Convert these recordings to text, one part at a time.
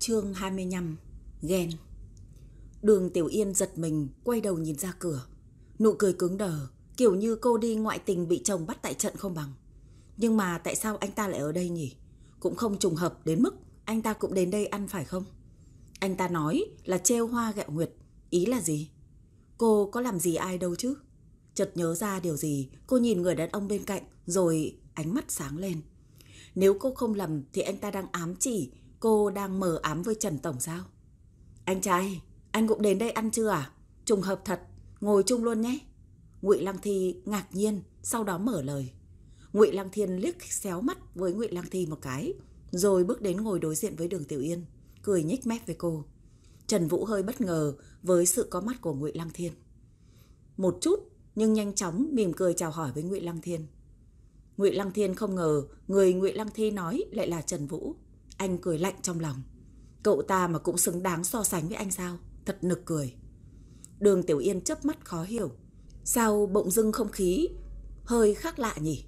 Chương 25 Ghen Đường Tiểu Yên giật mình, quay đầu nhìn ra cửa. Nụ cười cứng đờ, Kiểu như cô đi ngoại tình bị chồng bắt tại trận không bằng. Nhưng mà tại sao anh ta lại ở đây nhỉ? Cũng không trùng hợp đến mức Anh ta cũng đến đây ăn phải không? Anh ta nói là treo hoa gẹo nguyệt, Ý là gì? Cô có làm gì ai đâu chứ? Chợt nhớ ra điều gì, Cô nhìn người đàn ông bên cạnh, Rồi ánh mắt sáng lên. Nếu cô không lầm thì anh ta đang ám chỉ Cô đang mờ ám với Trần Tổng sao Anh trai, Anh cũng đến đây ăn chưa à Trùng hợp thật, Ngồi chung luôn nhé Ngụy Lăng Thi ngạc nhiên, Sau đó mở lời Ngụy Lăng Thiên liếc xéo mắt với Ngụy Lăng Thi một cái, Rồi bước đến ngồi đối diện với đường Tiểu Yên, Cười nhếch mép với cô Trần Vũ hơi bất ngờ với sự có mắt của Ngụy Lăng Thiên. Một chút, nhưng nhanh chóng mỉm cười chào hỏi với Ngụy Lăng Thiên. Ngụy Lăng Thiên không ngờ người Ngụy Lăng Thi nói lại là Trần Vũ. Anh cười lạnh trong lòng. Cậu ta mà cũng xứng đáng so sánh với anh sao? Thật nực cười. Đường Tiểu Yên chớp mắt khó hiểu. Sao bỗng dưng không khí hơi khác lạ nhỉ?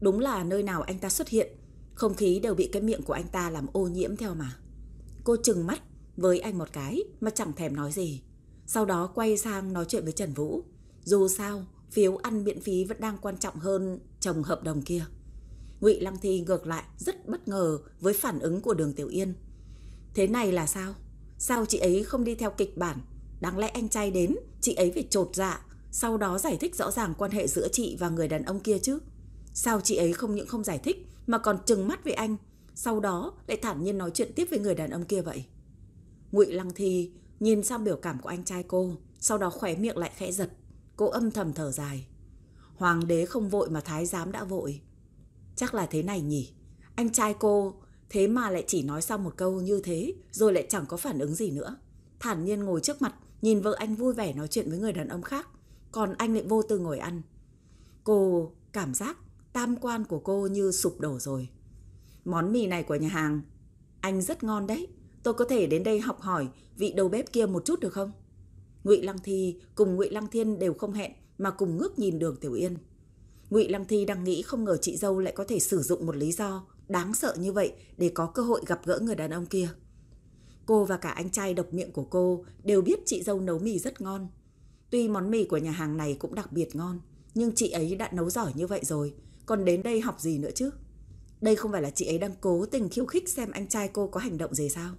Đúng là nơi nào anh ta xuất hiện, không khí đều bị cái miệng của anh ta làm ô nhiễm theo mà. Cô chừng mắt với anh một cái mà chẳng thèm nói gì. Sau đó quay sang nói chuyện với Trần Vũ. Dù sao, phiếu ăn miễn phí vẫn đang quan trọng hơn chồng hợp đồng kia. Ngụy Lăng Thi ngược lại rất bất ngờ với phản ứng của Đường Tiểu Yên. Thế này là sao? Sao chị ấy không đi theo kịch bản? Đáng lẽ anh trai đến, chị ấy phải trột dạ, sau đó giải thích rõ ràng quan hệ giữa chị và người đàn ông kia chứ. Sao chị ấy không những không giải thích mà còn trừng mắt với anh, sau đó lại thản nhiên nói chuyện tiếp với người đàn ông kia vậy? Ngụy Lăng Thi nhìn sang biểu cảm của anh trai cô, sau đó khóe miệng lại khẽ giật. Cô âm thầm thở dài. Hoàng đế không vội mà thái giám đã vội. Chắc là thế này nhỉ. Anh trai cô thế mà lại chỉ nói xong một câu như thế rồi lại chẳng có phản ứng gì nữa. Thản nhiên ngồi trước mặt, nhìn vợ anh vui vẻ nói chuyện với người đàn ông khác. Còn anh lại vô tư ngồi ăn. Cô cảm giác tam quan của cô như sụp đổ rồi. Món mì này của nhà hàng, anh rất ngon đấy. Tôi có thể đến đây học hỏi vị đầu bếp kia một chút được không? Ngụy Lăng Thi cùng Ngụy Lăng Thiên đều không hẹn mà cùng ngước nhìn Đường Tiểu Yên. Ngụy Lăng Thi đang nghĩ không ngờ chị dâu lại có thể sử dụng một lý do đáng sợ như vậy để có cơ hội gặp gỡ người đàn ông kia. Cô và cả anh trai độc miệng của cô đều biết chị dâu nấu mì rất ngon. Tuy món mì của nhà hàng này cũng đặc biệt ngon, nhưng chị ấy đã nấu giỏi như vậy rồi, còn đến đây học gì nữa chứ? Đây không phải là chị ấy đang cố tình khiêu khích xem anh trai cô có hành động gì sao?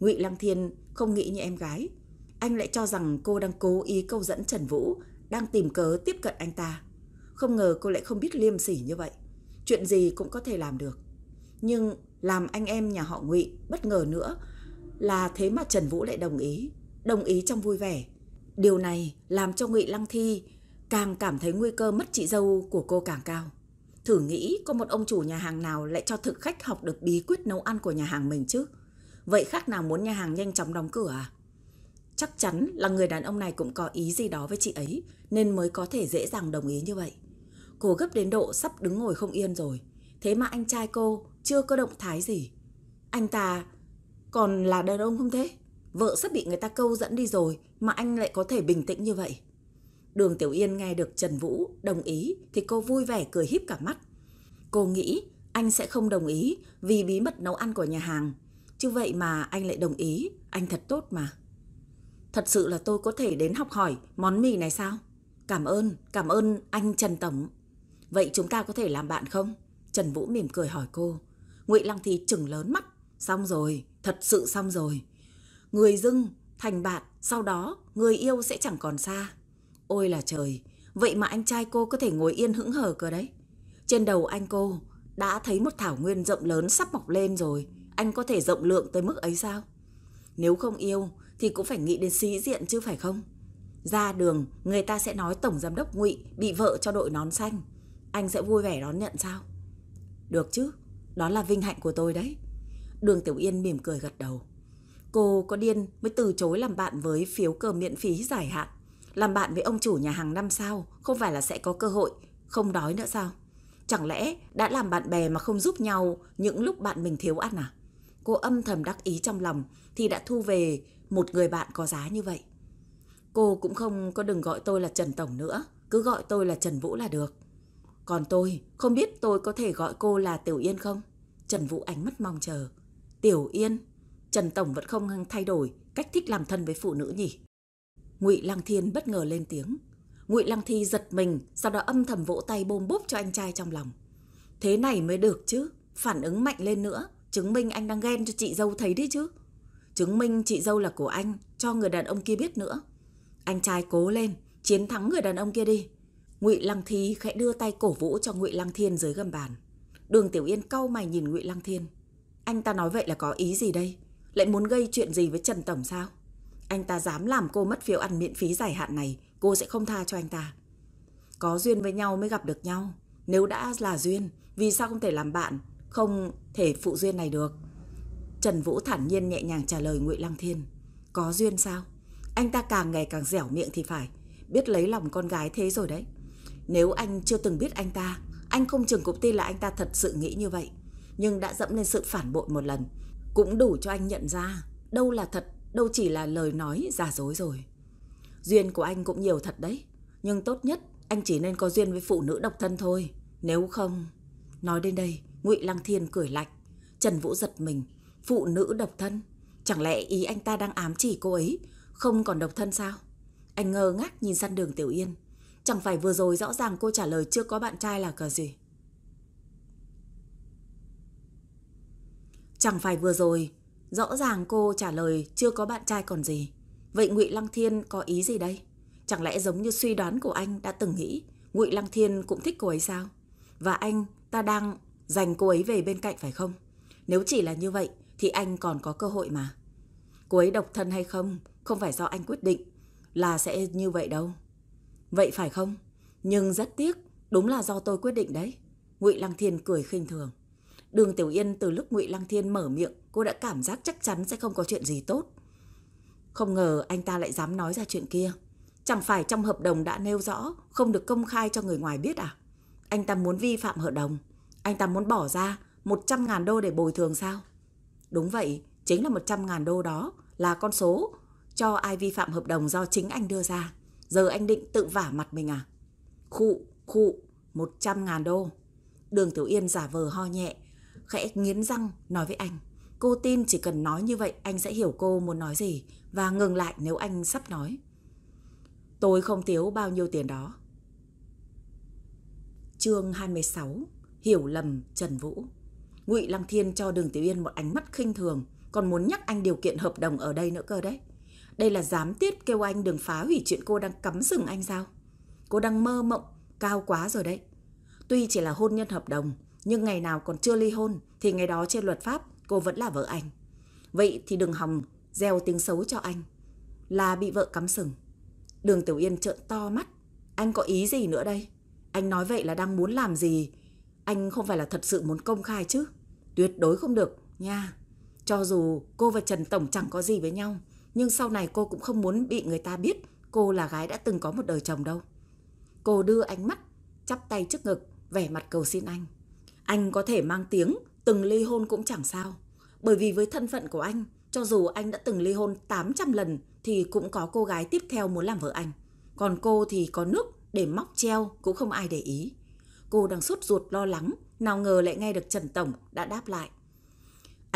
Ngụy Lăng Thiên không nghĩ như em gái. Anh lại cho rằng cô đang cố ý câu dẫn Trần Vũ, đang tìm cớ tiếp cận anh ta. Không ngờ cô lại không biết liêm sỉ như vậy. Chuyện gì cũng có thể làm được. Nhưng làm anh em nhà họ Ngụy bất ngờ nữa là thế mà Trần Vũ lại đồng ý, đồng ý trong vui vẻ. Điều này làm cho Ngụy Lăng Thi càng cảm thấy nguy cơ mất chị dâu của cô càng cao. Thử nghĩ có một ông chủ nhà hàng nào lại cho thực khách học được bí quyết nấu ăn của nhà hàng mình chứ? Vậy khác nào muốn nhà hàng nhanh chóng đóng cửa à? Chắc chắn là người đàn ông này cũng có ý gì đó với chị ấy nên mới có thể dễ dàng đồng ý như vậy. Cô gấp đến độ sắp đứng ngồi không yên rồi. Thế mà anh trai cô chưa có động thái gì. Anh ta còn là đàn ông không thế? Vợ sắp bị người ta câu dẫn đi rồi mà anh lại có thể bình tĩnh như vậy. Đường Tiểu Yên nghe được Trần Vũ đồng ý thì cô vui vẻ cười híp cả mắt. Cô nghĩ anh sẽ không đồng ý vì bí mật nấu ăn của nhà hàng Chứ vậy mà anh lại đồng ý, anh thật tốt mà. Thật sự là tôi có thể đến học hỏi món mì này sao? Cảm ơn, cảm ơn anh Trần Tổng. Vậy chúng ta có thể làm bạn không? Trần Vũ mỉm cười hỏi cô. Ngụy Lăng thì chừng lớn mắt. Xong rồi, thật sự xong rồi. Người dưng, thành bạn, sau đó người yêu sẽ chẳng còn xa. Ôi là trời, vậy mà anh trai cô có thể ngồi yên hững hờ cơ đấy. Trên đầu anh cô đã thấy một thảo nguyên rộng lớn sắp mọc lên rồi anh có thể rộng lượng tới mức ấy sao? Nếu không yêu thì cũng phải nghĩ đến sĩ diện chứ phải không? Ra đường, người ta sẽ nói Tổng Giám đốc ngụy bị vợ cho đội nón xanh. Anh sẽ vui vẻ đón nhận sao? Được chứ, đó là vinh hạnh của tôi đấy. Đường Tiểu Yên mỉm cười gật đầu. Cô có điên mới từ chối làm bạn với phiếu cờ miễn phí dài hạn. Làm bạn với ông chủ nhà hàng năm sao, không phải là sẽ có cơ hội, không đói nữa sao? Chẳng lẽ đã làm bạn bè mà không giúp nhau những lúc bạn mình thiếu ăn à? cô âm thầm đắc ý trong lòng thì đã thu về một người bạn có giá như vậy. Cô cũng không có đừng gọi tôi là Trần Tổng nữa, cứ gọi tôi là Trần Vũ là được. Còn tôi, không biết tôi có thể gọi cô là Tiểu Yên không? Trần Vũ ánh mắt mong chờ. Tiểu Yên? Trần Tổng vẫn không thay đổi cách thích làm thân với phụ nữ nhỉ? Ngụy Lăng Thiên bất ngờ lên tiếng. Ngụy Lăng Thi giật mình, sau đó âm thầm vỗ tay bôm bốp cho anh trai trong lòng. Thế này mới được chứ, phản ứng mạnh lên nữa, chứng minh anh đang ghen cho chị dâu thấy đấy chứ. Chứng minh chị dâu là của anh, cho người đàn ông kia biết nữa. Anh trai cố lên, chiến thắng người đàn ông kia đi. Ngụy Lăng Thi khẽ đưa tay cổ vũ cho Ngụy Lăng Thiên dưới gầm bàn. Đường Tiểu Yên cau mày nhìn Ngụy Lăng Thiên. Anh ta nói vậy là có ý gì đây? Lại muốn gây chuyện gì với Trần Tổng sao? Anh ta dám làm cô mất phiếu ăn miễn phí dài hạn này, cô sẽ không tha cho anh ta. Có duyên với nhau mới gặp được nhau. Nếu đã là duyên, vì sao không thể làm bạn, không thể phụ duyên này được? Trần Vũ thản nhiên nhẹ nhàng trả lời Ngụy Lăng Thiên. Có duyên sao? Anh ta càng ngày càng dẻo miệng thì phải. Biết lấy lòng con gái thế rồi đấy. Nếu anh chưa từng biết anh ta, anh không chừng cũng tin là anh ta thật sự nghĩ như vậy. Nhưng đã dẫm lên sự phản bội một lần, cũng đủ cho anh nhận ra đâu là thật, đâu chỉ là lời nói giả dối rồi. Duyên của anh cũng nhiều thật đấy. Nhưng tốt nhất anh chỉ nên có duyên với phụ nữ độc thân thôi. Nếu không... Nói đến đây, ngụy Lăng Thiên cười lạnh. Trần Vũ giật mình. Phụ nữ độc thân? Chẳng lẽ ý anh ta đang ám chỉ cô ấy không còn độc thân sao? Anh ngơ ngác nhìn sang đường Tiểu Yên. Chẳng phải vừa rồi rõ ràng cô trả lời chưa có bạn trai là cờ gì? Chẳng phải vừa rồi, rõ ràng cô trả lời chưa có bạn trai còn gì? Vậy Ngụy Lăng Thiên có ý gì đây? Chẳng lẽ giống như suy đoán của anh đã từng nghĩ, Ngụy Lăng Thiên cũng thích cô ấy sao? Và anh, ta đang giành cô ấy về bên cạnh phải không? Nếu chỉ là như vậy, thì anh còn có cơ hội mà. Cô ấy độc thân hay không không phải do anh quyết định, là sẽ như vậy đâu. Vậy phải không? Nhưng rất tiếc, đúng là do tôi quyết định đấy. Ngụy Lăng Thiên cười khinh thường. Đường Tiểu Yên từ lúc Ngụy Lăng Thiên mở miệng, cô đã cảm giác chắc chắn sẽ không có chuyện gì tốt. Không ngờ anh ta lại dám nói ra chuyện kia. Chẳng phải trong hợp đồng đã nêu rõ không được công khai cho người ngoài biết à? Anh ta muốn vi phạm hợp đồng. Anh ta muốn bỏ ra 100 ngàn đô để bồi thường sao? Đúng vậy, chính là 100 ngàn đô đó là con số cho ai vi phạm hợp đồng do chính anh đưa ra. Giờ anh định tự vả mặt mình à? Khụ, khụ, 100 ngàn đô. Đường Tiểu Yên giả vờ ho nhẹ, khẽ nghiến răng nói với anh. Cô tin chỉ cần nói như vậy anh sẽ hiểu cô muốn nói gì và ngừng lại nếu anh sắp nói. Tôi không thiếu bao nhiêu tiền đó. Chương 26 Hiểu lầm Trần Vũ Ngụy Lăng Thiên cho Đường Tiểu Yên một ánh mắt khinh thường còn muốn nhắc anh điều kiện hợp đồng ở đây nữa cơ đấy. Đây là dám tiết kêu anh đừng phá hủy chuyện cô đang cắm sừng anh sao? Cô đang mơ mộng, cao quá rồi đấy. Tuy chỉ là hôn nhân hợp đồng, nhưng ngày nào còn chưa ly hôn thì ngày đó trên luật pháp cô vẫn là vợ anh. Vậy thì đừng hòng gieo tiếng xấu cho anh. Là bị vợ cắm sừng. Đường Tiểu Yên trợn to mắt. Anh có ý gì nữa đây? Anh nói vậy là đang muốn làm gì? Anh không phải là thật sự muốn công khai chứ? Tuyệt đối không được, nha. Cho dù cô và Trần Tổng chẳng có gì với nhau, nhưng sau này cô cũng không muốn bị người ta biết cô là gái đã từng có một đời chồng đâu. Cô đưa ánh mắt, chắp tay trước ngực, vẻ mặt cầu xin anh. Anh có thể mang tiếng từng ly hôn cũng chẳng sao. Bởi vì với thân phận của anh, cho dù anh đã từng ly hôn 800 lần thì cũng có cô gái tiếp theo muốn làm vợ anh. Còn cô thì có nước để móc treo cũng không ai để ý. Cô đang sốt ruột lo lắng, nào ngờ lại nghe được Trần Tổng đã đáp lại.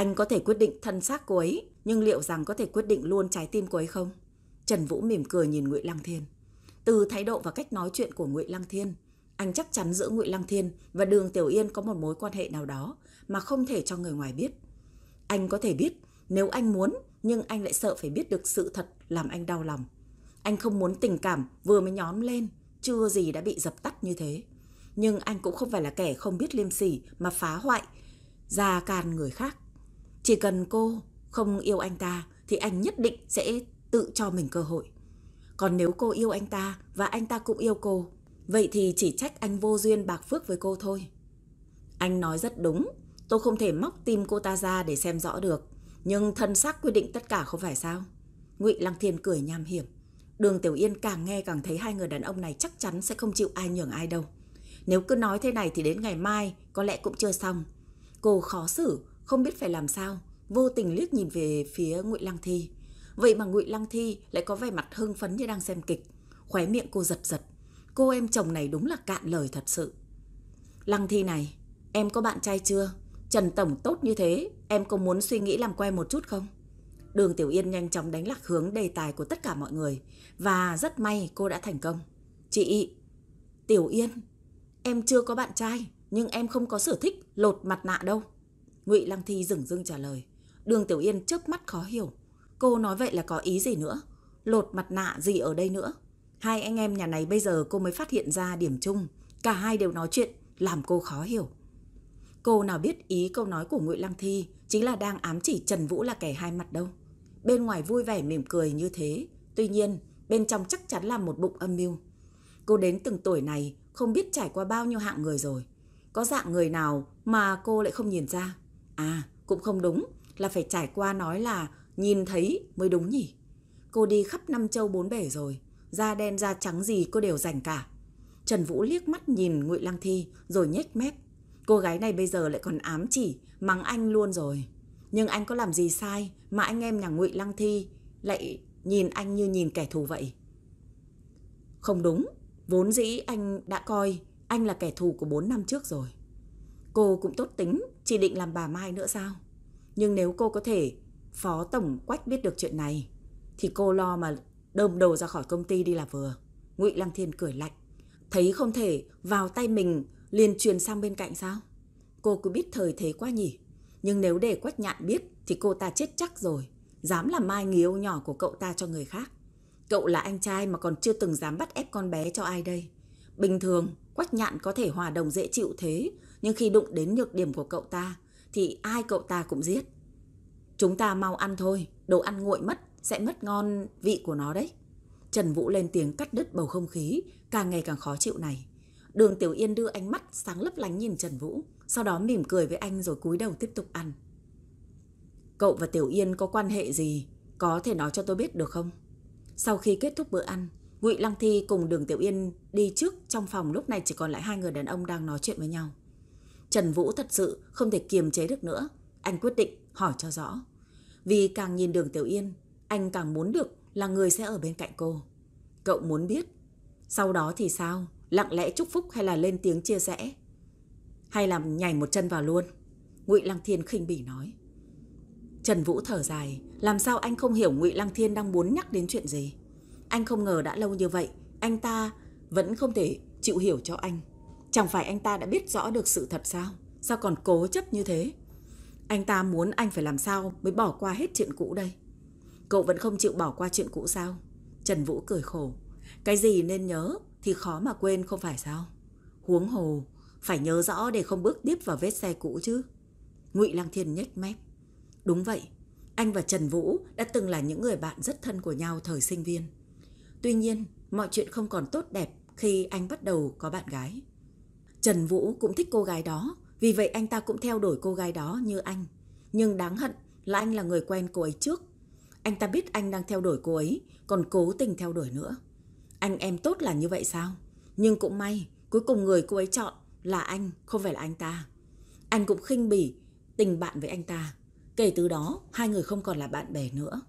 Anh có thể quyết định thân xác cô ấy, nhưng liệu rằng có thể quyết định luôn trái tim cô ấy không? Trần Vũ mỉm cười nhìn Ngụy Lăng Thiên. Từ thái độ và cách nói chuyện của Ngụy Lăng Thiên, anh chắc chắn giữa Ngụy Lăng Thiên và Đường Tiểu Yên có một mối quan hệ nào đó mà không thể cho người ngoài biết. Anh có thể biết nếu anh muốn, nhưng anh lại sợ phải biết được sự thật làm anh đau lòng. Anh không muốn tình cảm vừa mới nhóm lên, chưa gì đã bị dập tắt như thế. Nhưng anh cũng không phải là kẻ không biết liêm sỉ mà phá hoại, già can người khác. Chỉ cần cô không yêu anh ta thì anh nhất định sẽ tự cho mình cơ hội. Còn nếu cô yêu anh ta và anh ta cũng yêu cô, vậy thì chỉ trách anh vô duyên bạc phước với cô thôi. Anh nói rất đúng, tôi không thể móc tim cô ta ra để xem rõ được, nhưng thân xác quyết định tất cả không phải sao? Ngụy Lăng Thiên cười nham hiểm. Đường Tiểu Yên càng nghe càng thấy hai người đàn ông này chắc chắn sẽ không chịu ai nhường ai đâu. Nếu cứ nói thế này thì đến ngày mai có lẽ cũng chưa xong. Cô khó xử, không biết phải làm sao, vô tình liếc nhìn về phía Ngụy Lăng Thi. Vậy mà Ngụy Lăng Thi lại có vẻ mặt hưng phấn như đang xem kịch, khóe miệng cô giật giật. Cô em chồng này đúng là cạn lời thật sự. Lăng Thi này, em có bạn trai chưa? Trần Tổng tốt như thế, em có muốn suy nghĩ làm quen một chút không? Đường Tiểu Yên nhanh chóng đánh lạc hướng đề tài của tất cả mọi người và rất may cô đã thành công. Chị, Tiểu Yên, em chưa có bạn trai nhưng em không có sở thích lột mặt nạ đâu. Ngụy Lăng Thi dừng dưng trả lời. Đường Tiểu Yên chớp mắt khó hiểu. Cô nói vậy là có ý gì nữa? Lột mặt nạ gì ở đây nữa? Hai anh em nhà này bây giờ cô mới phát hiện ra điểm chung. Cả hai đều nói chuyện, làm cô khó hiểu. Cô nào biết ý câu nói của Ngụy Lăng Thi chính là đang ám chỉ Trần Vũ là kẻ hai mặt đâu. Bên ngoài vui vẻ mỉm cười như thế, tuy nhiên bên trong chắc chắn là một bụng âm mưu. Cô đến từng tuổi này không biết trải qua bao nhiêu hạng người rồi. Có dạng người nào mà cô lại không nhìn ra? À, cũng không đúng, là phải trải qua nói là nhìn thấy mới đúng nhỉ. Cô đi khắp năm châu bốn bể rồi, da đen da trắng gì cô đều rảnh cả. Trần Vũ liếc mắt nhìn Ngụy Lăng Thi rồi nhếch mép. Cô gái này bây giờ lại còn ám chỉ, mắng anh luôn rồi. Nhưng anh có làm gì sai mà anh em nhà Ngụy Lăng Thi lại nhìn anh như nhìn kẻ thù vậy? Không đúng, vốn dĩ anh đã coi anh là kẻ thù của 4 năm trước rồi. Cô cũng tốt tính, chỉ định làm bà Mai nữa sao? Nhưng nếu cô có thể phó tổng quách biết được chuyện này, thì cô lo mà đơm đầu ra khỏi công ty đi là vừa. Ngụy Lăng Thiên cười lạnh. Thấy không thể vào tay mình liền truyền sang bên cạnh sao? Cô cứ biết thời thế quá nhỉ? Nhưng nếu để Quách Nhạn biết thì cô ta chết chắc rồi. Dám làm mai người yêu nhỏ của cậu ta cho người khác. Cậu là anh trai mà còn chưa từng dám bắt ép con bé cho ai đây. Bình thường, Quách Nhạn có thể hòa đồng dễ chịu thế, nhưng khi đụng đến nhược điểm của cậu ta, thì ai cậu ta cũng giết. Chúng ta mau ăn thôi, đồ ăn nguội mất, sẽ mất ngon vị của nó đấy. Trần Vũ lên tiếng cắt đứt bầu không khí, càng ngày càng khó chịu này. Đường Tiểu Yên đưa ánh mắt sáng lấp lánh nhìn Trần Vũ, sau đó mỉm cười với anh rồi cúi đầu tiếp tục ăn. Cậu và Tiểu Yên có quan hệ gì? Có thể nói cho tôi biết được không? Sau khi kết thúc bữa ăn, Ngụy Lăng Thi cùng Đường Tiểu Yên đi trước trong phòng lúc này chỉ còn lại hai người đàn ông đang nói chuyện với nhau. Trần Vũ thật sự không thể kiềm chế được nữa, anh quyết định hỏi cho rõ. Vì càng nhìn Đường Tiểu Yên, anh càng muốn được là người sẽ ở bên cạnh cô. Cậu muốn biết, sau đó thì sao? Lặng lẽ chúc phúc hay là lên tiếng chia sẻ? Hay là nhảy một chân vào luôn? Ngụy Lăng Thiên khinh bỉ nói. Trần Vũ thở dài, làm sao anh không hiểu Ngụy Lăng Thiên đang muốn nhắc đến chuyện gì? Anh không ngờ đã lâu như vậy, anh ta vẫn không thể chịu hiểu cho anh. Chẳng phải anh ta đã biết rõ được sự thật sao? Sao còn cố chấp như thế? Anh ta muốn anh phải làm sao mới bỏ qua hết chuyện cũ đây? Cậu vẫn không chịu bỏ qua chuyện cũ sao? Trần Vũ cười khổ. Cái gì nên nhớ thì khó mà quên không phải sao? Huống hồ, phải nhớ rõ để không bước tiếp vào vết xe cũ chứ. Ngụy Lăng Thiên nhếch mép. Đúng vậy, anh và Trần Vũ đã từng là những người bạn rất thân của nhau thời sinh viên. Tuy nhiên, mọi chuyện không còn tốt đẹp khi anh bắt đầu có bạn gái. Trần Vũ cũng thích cô gái đó, vì vậy anh ta cũng theo đuổi cô gái đó như anh. Nhưng đáng hận là anh là người quen cô ấy trước. Anh ta biết anh đang theo đuổi cô ấy, còn cố tình theo đuổi nữa. Anh em tốt là như vậy sao? Nhưng cũng may, cuối cùng người cô ấy chọn là anh, không phải là anh ta. Anh cũng khinh bỉ tình bạn với anh ta. Kể từ đó, hai người không còn là bạn bè nữa.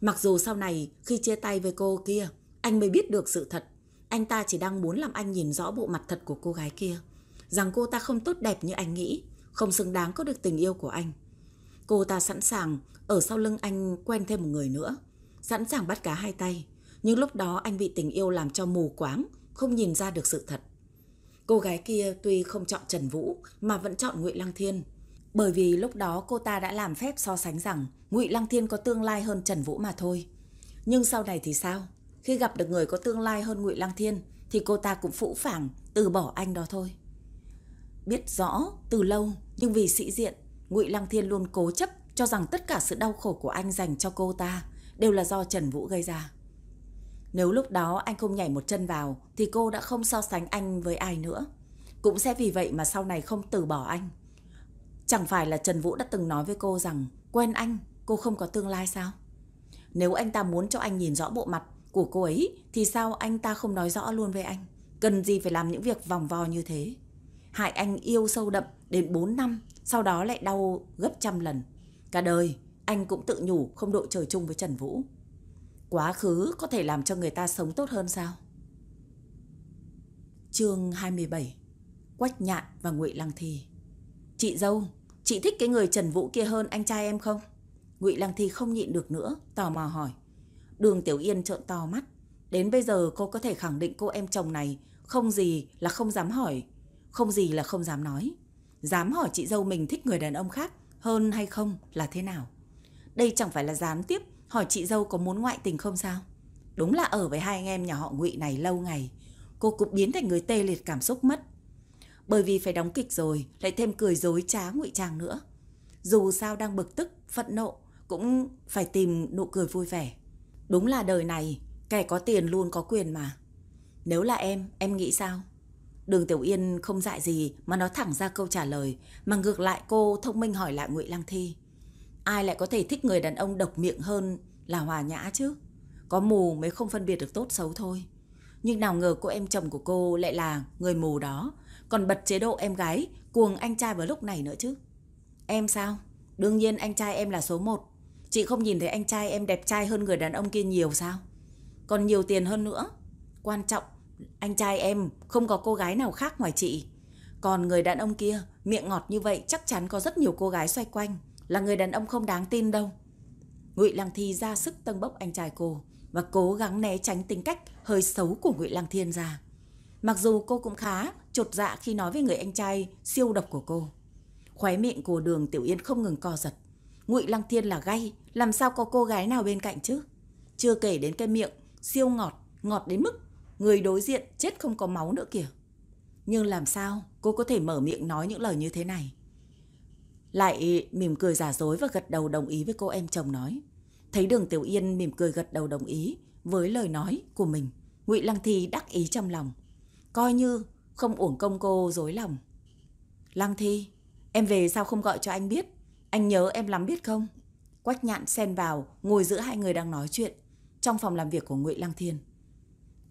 Mặc dù sau này khi chia tay với cô kia, anh mới biết được sự thật. Anh ta chỉ đang muốn làm anh nhìn rõ bộ mặt thật của cô gái kia. Rằng cô ta không tốt đẹp như anh nghĩ, không xứng đáng có được tình yêu của anh. Cô ta sẵn sàng ở sau lưng anh quen thêm một người nữa. Sẵn sàng bắt cá hai tay. Nhưng lúc đó anh bị tình yêu làm cho mù quáng, không nhìn ra được sự thật. Cô gái kia tuy không chọn Trần Vũ mà vẫn chọn Ngụy Lăng Thiên. Bởi vì lúc đó cô ta đã làm phép so sánh rằng Ngụy Lăng Thiên có tương lai hơn Trần Vũ mà thôi. Nhưng sau này thì sao? Khi gặp được người có tương lai hơn Ngụy Lăng Thiên thì cô ta cũng phũ phàng từ bỏ anh đó thôi. Biết rõ từ lâu nhưng vì sĩ diện, Ngụy Lăng Thiên luôn cố chấp cho rằng tất cả sự đau khổ của anh dành cho cô ta đều là do Trần Vũ gây ra. Nếu lúc đó anh không nhảy một chân vào thì cô đã không so sánh anh với ai nữa. Cũng sẽ vì vậy mà sau này không từ bỏ anh. Chẳng phải là Trần Vũ đã từng nói với cô rằng quen anh, cô không có tương lai sao? Nếu anh ta muốn cho anh nhìn rõ bộ mặt của cô ấy thì sao anh ta không nói rõ luôn với anh? Cần gì phải làm những việc vòng vo như thế? Hại anh yêu sâu đậm đến 4 năm, sau đó lại đau gấp trăm lần. Cả đời, anh cũng tự nhủ không đội trời chung với Trần Vũ. Quá khứ có thể làm cho người ta sống tốt hơn sao? Chương 27 Quách Nhạn và Ngụy Lăng Thi Chị dâu, chị thích cái người Trần Vũ kia hơn anh trai em không? Ngụy Lăng Thi không nhịn được nữa, tò mò hỏi. Đường Tiểu Yên trợn to mắt. Đến bây giờ cô có thể khẳng định cô em chồng này không gì là không dám hỏi, không gì là không dám nói. Dám hỏi chị dâu mình thích người đàn ông khác hơn hay không là thế nào. Đây chẳng phải là gián tiếp hỏi chị dâu có muốn ngoại tình không sao. Đúng là ở với hai anh em nhà họ Ngụy này lâu ngày, cô cũng biến thành người tê liệt cảm xúc mất. Bởi vì phải đóng kịch rồi, lại thêm cười dối trá ngụy trang nữa. Dù sao đang bực tức, phẫn nộ, cũng phải tìm nụ cười vui vẻ. Đúng là đời này, kẻ có tiền luôn có quyền mà. Nếu là em, em nghĩ sao? Đường Tiểu Yên không dại gì mà nói thẳng ra câu trả lời, mà ngược lại cô thông minh hỏi lại Ngụy Lăng Thi. Ai lại có thể thích người đàn ông độc miệng hơn là Hòa Nhã chứ? Có mù mới không phân biệt được tốt xấu thôi. Nhưng nào ngờ cô em chồng của cô lại là người mù đó, còn bật chế độ em gái cuồng anh trai vào lúc này nữa chứ. Em sao? Đương nhiên anh trai em là số một. Chị không nhìn thấy anh trai em đẹp trai hơn người đàn ông kia nhiều sao? Còn nhiều tiền hơn nữa. Quan trọng, anh trai em không có cô gái nào khác ngoài chị. Còn người đàn ông kia, miệng ngọt như vậy chắc chắn có rất nhiều cô gái xoay quanh. Là người đàn ông không đáng tin đâu. Ngụy Lăng Thi ra sức tâng bốc anh trai cô và cố gắng né tránh tính cách hơi xấu của Ngụy Lăng Thiên ra. Mặc dù cô cũng khá chột dạ khi nói với người anh trai siêu độc của cô. Khóe miệng của đường Tiểu Yên không ngừng co giật. Ngụy Lăng Thiên là gay, làm sao có cô gái nào bên cạnh chứ? Chưa kể đến cái miệng siêu ngọt, ngọt đến mức người đối diện chết không có máu nữa kìa. Nhưng làm sao cô có thể mở miệng nói những lời như thế này? Lại mỉm cười giả dối và gật đầu đồng ý với cô em chồng nói. Thấy đường Tiểu Yên mỉm cười gật đầu đồng ý với lời nói của mình. Ngụy Lăng Thi đắc ý trong lòng. Coi như không uổng công cô dối lòng. Lăng Thi, em về sao không gọi cho anh biết? Anh nhớ em lắm biết không? Quách nhạn xen vào, ngồi giữa hai người đang nói chuyện, trong phòng làm việc của Ngụy Lăng Thiên.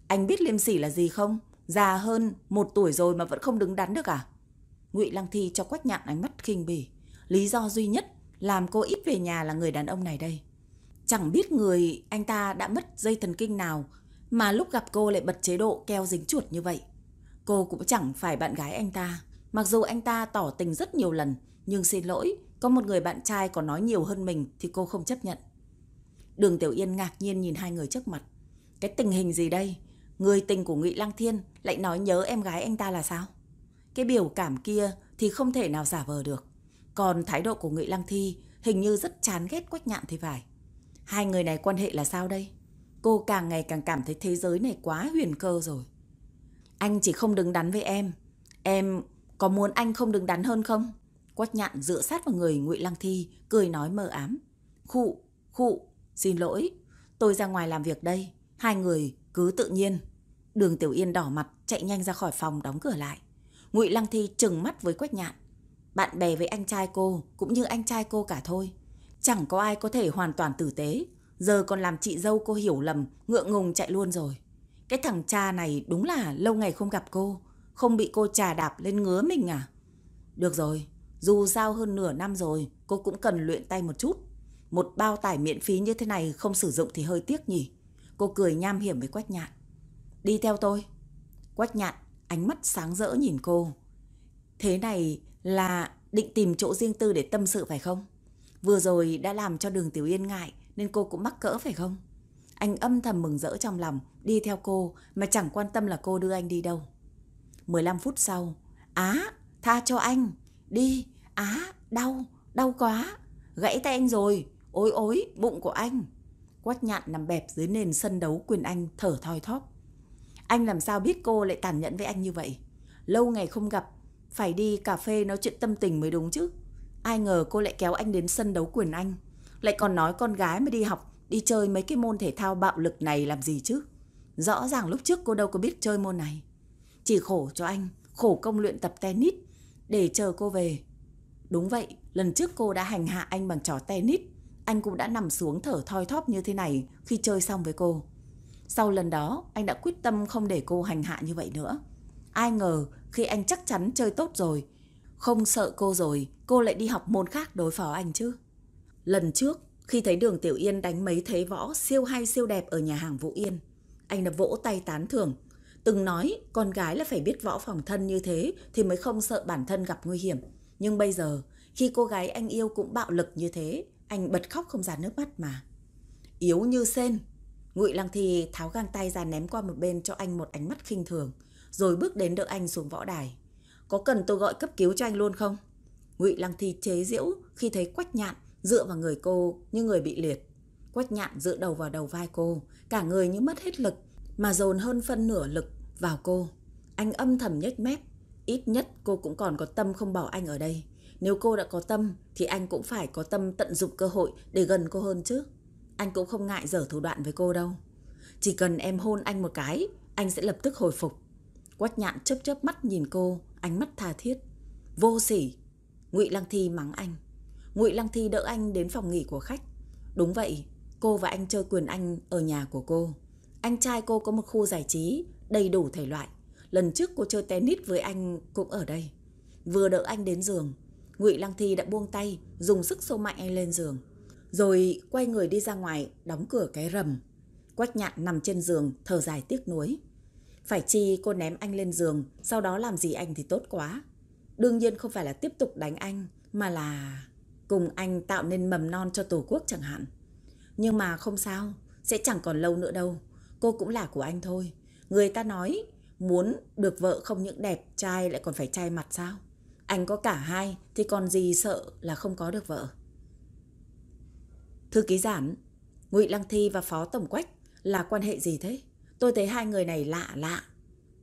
Anh biết liêm sỉ là gì không? Già hơn một tuổi rồi mà vẫn không đứng đắn được à? Ngụy Lăng Thi cho Quách nhạn ánh mắt khinh bỉ. Lý do duy nhất làm cô ít về nhà là người đàn ông này đây. Chẳng biết người anh ta đã mất dây thần kinh nào mà lúc gặp cô lại bật chế độ keo dính chuột như vậy. Cô cũng chẳng phải bạn gái anh ta. Mặc dù anh ta tỏ tình rất nhiều lần, nhưng xin lỗi, có một người bạn trai còn nói nhiều hơn mình thì cô không chấp nhận. Đường Tiểu Yên ngạc nhiên nhìn hai người trước mặt. Cái tình hình gì đây? Người tình của Ngụy Lăng Thiên lại nói nhớ em gái anh ta là sao? Cái biểu cảm kia thì không thể nào giả vờ được. Còn thái độ của Ngụy Lăng Thi hình như rất chán ghét Quách Nhạn thì phải. Hai người này quan hệ là sao đây? Cô càng ngày càng cảm thấy thế giới này quá huyền cơ rồi. Anh chỉ không đứng đắn với em. Em có muốn anh không đứng đắn hơn không? Quách nhạn dựa sát vào người ngụy Lăng Thi, cười nói mờ ám. Khụ, khụ, xin lỗi. Tôi ra ngoài làm việc đây. Hai người cứ tự nhiên. Đường Tiểu Yên đỏ mặt, chạy nhanh ra khỏi phòng đóng cửa lại. Ngụy Lăng Thi trừng mắt với Quách nhạn. Bạn bè với anh trai cô, cũng như anh trai cô cả thôi. Chẳng có ai có thể hoàn toàn tử tế. Giờ còn làm chị dâu cô hiểu lầm, ngượng ngùng chạy luôn rồi. Cái thằng cha này đúng là lâu ngày không gặp cô, không bị cô trà đạp lên ngứa mình à? Được rồi, dù sao hơn nửa năm rồi, cô cũng cần luyện tay một chút. Một bao tải miễn phí như thế này không sử dụng thì hơi tiếc nhỉ. Cô cười nham hiểm với Quách Nhạn. Đi theo tôi. Quách Nhạn, ánh mắt sáng rỡ nhìn cô. Thế này là định tìm chỗ riêng tư để tâm sự phải không? Vừa rồi đã làm cho đường Tiểu Yên ngại nên cô cũng mắc cỡ phải không? Anh âm thầm mừng rỡ trong lòng, đi theo cô mà chẳng quan tâm là cô đưa anh đi đâu. 15 phút sau, Á, tha cho anh, đi, Á, đau, đau quá, gãy tay anh rồi, ôi ôi, bụng của anh. Quách nhạn nằm bẹp dưới nền sân đấu quyền anh thở thoi thóp. Anh làm sao biết cô lại tàn nhẫn với anh như vậy? Lâu ngày không gặp, phải đi cà phê nói chuyện tâm tình mới đúng chứ. Ai ngờ cô lại kéo anh đến sân đấu quyền anh. Lại còn nói con gái mới đi học đi chơi mấy cái môn thể thao bạo lực này làm gì chứ? Rõ ràng lúc trước cô đâu có biết chơi môn này. Chỉ khổ cho anh, khổ công luyện tập tennis để chờ cô về. Đúng vậy, lần trước cô đã hành hạ anh bằng trò tennis. Anh cũng đã nằm xuống thở thoi thóp như thế này khi chơi xong với cô. Sau lần đó, anh đã quyết tâm không để cô hành hạ như vậy nữa. Ai ngờ khi anh chắc chắn chơi tốt rồi, không sợ cô rồi, cô lại đi học môn khác đối phó anh chứ. Lần trước, khi thấy đường Tiểu Yên đánh mấy thế võ siêu hay siêu đẹp ở nhà hàng Vũ Yên, anh đã vỗ tay tán thưởng. Từng nói con gái là phải biết võ phòng thân như thế thì mới không sợ bản thân gặp nguy hiểm. Nhưng bây giờ, khi cô gái anh yêu cũng bạo lực như thế, anh bật khóc không ra nước mắt mà. Yếu như sen. Ngụy Lăng Thi tháo găng tay ra ném qua một bên cho anh một ánh mắt khinh thường, rồi bước đến đỡ anh xuống võ đài. Có cần tôi gọi cấp cứu cho anh luôn không? Ngụy Lăng Thi chế giễu khi thấy Quách Nhạn dựa vào người cô như người bị liệt. Quách Nhạn dựa đầu vào đầu vai cô, cả người như mất hết lực, mà dồn hơn phân nửa lực vào cô. Anh âm thầm nhếch mép, ít nhất cô cũng còn có tâm không bỏ anh ở đây. Nếu cô đã có tâm thì anh cũng phải có tâm tận dụng cơ hội để gần cô hơn chứ. Anh cũng không ngại dở thủ đoạn với cô đâu. Chỉ cần em hôn anh một cái, anh sẽ lập tức hồi phục. Quách nhạn chớp chớp mắt nhìn cô, ánh mắt tha thiết. Vô sỉ. Ngụy Lăng Thi mắng anh. Ngụy Lăng Thi đỡ anh đến phòng nghỉ của khách. Đúng vậy, cô và anh chơi quyền anh ở nhà của cô. Anh trai cô có một khu giải trí đầy đủ thể loại. Lần trước cô chơi tennis với anh cũng ở đây. Vừa đỡ anh đến giường, Ngụy Lăng Thi đã buông tay, dùng sức xô mạnh anh lên giường. Rồi quay người đi ra ngoài, đóng cửa cái rầm. Quách nhạn nằm trên giường, thở dài tiếc nuối. Phải chi cô ném anh lên giường, sau đó làm gì anh thì tốt quá. Đương nhiên không phải là tiếp tục đánh anh, mà là cùng anh tạo nên mầm non cho Tổ quốc chẳng hạn. Nhưng mà không sao, sẽ chẳng còn lâu nữa đâu. Cô cũng là của anh thôi. Người ta nói muốn được vợ không những đẹp trai lại còn phải trai mặt sao? Anh có cả hai thì còn gì sợ là không có được vợ. Thư ký giản, Ngụy Lăng Thi và Phó Tổng Quách là quan hệ gì thế? Tôi thấy hai người này lạ lạ.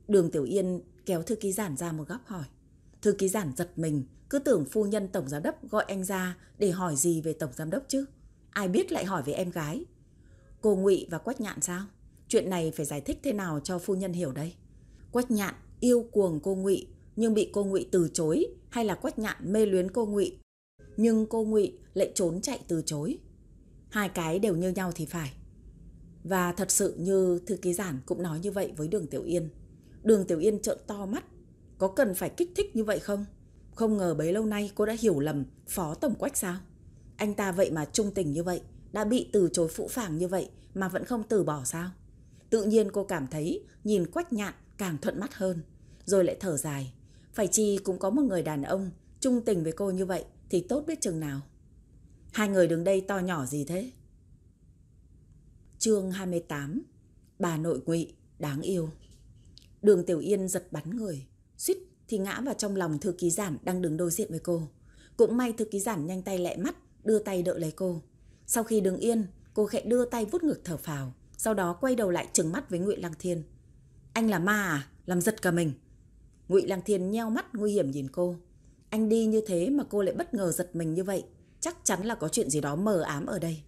Đường Tiểu Yên kéo thư ký giản ra một góc hỏi. Thư ký giản giật mình, cứ tưởng phu nhân tổng giám đốc gọi anh ra để hỏi gì về tổng giám đốc chứ. Ai biết lại hỏi về em gái. Cô Ngụy và Quách Nhạn sao? Chuyện này phải giải thích thế nào cho phu nhân hiểu đây? Quách Nhạn yêu cuồng cô Ngụy nhưng bị cô Ngụy từ chối hay là Quách Nhạn mê luyến cô Ngụy nhưng cô Ngụy lại trốn chạy từ chối. Hai cái đều như nhau thì phải. Và thật sự như thư ký giản cũng nói như vậy với Đường Tiểu Yên. Đường Tiểu Yên trợn to mắt. Có cần phải kích thích như vậy không? Không ngờ bấy lâu nay cô đã hiểu lầm Phó Tổng Quách sao? Anh ta vậy mà trung tình như vậy, đã bị từ chối phụ phàng như vậy mà vẫn không từ bỏ sao? Tự nhiên cô cảm thấy nhìn Quách nhạn càng thuận mắt hơn. Rồi lại thở dài. Phải chi cũng có một người đàn ông trung tình với cô như vậy thì tốt biết chừng nào. Hai người đứng đây to nhỏ gì thế? Chương 28 Bà nội ngụy đáng yêu Đường Tiểu Yên giật bắn người, Suýt thì ngã vào trong lòng thư ký giản đang đứng đối diện với cô Cũng may thư ký giản nhanh tay lẹ mắt, Đưa tay đỡ lấy cô Sau khi đứng yên, Cô khẽ đưa tay vút ngực thở phào sau đó quay đầu lại trừng mắt với Ngụy Lăng Thiên Anh là ma à? Làm giật cả mình Ngụy Lăng Thiên nheo mắt nguy hiểm nhìn cô Anh đi như thế mà cô lại bất ngờ giật mình như vậy Chắc chắn là có chuyện gì đó mờ ám ở đây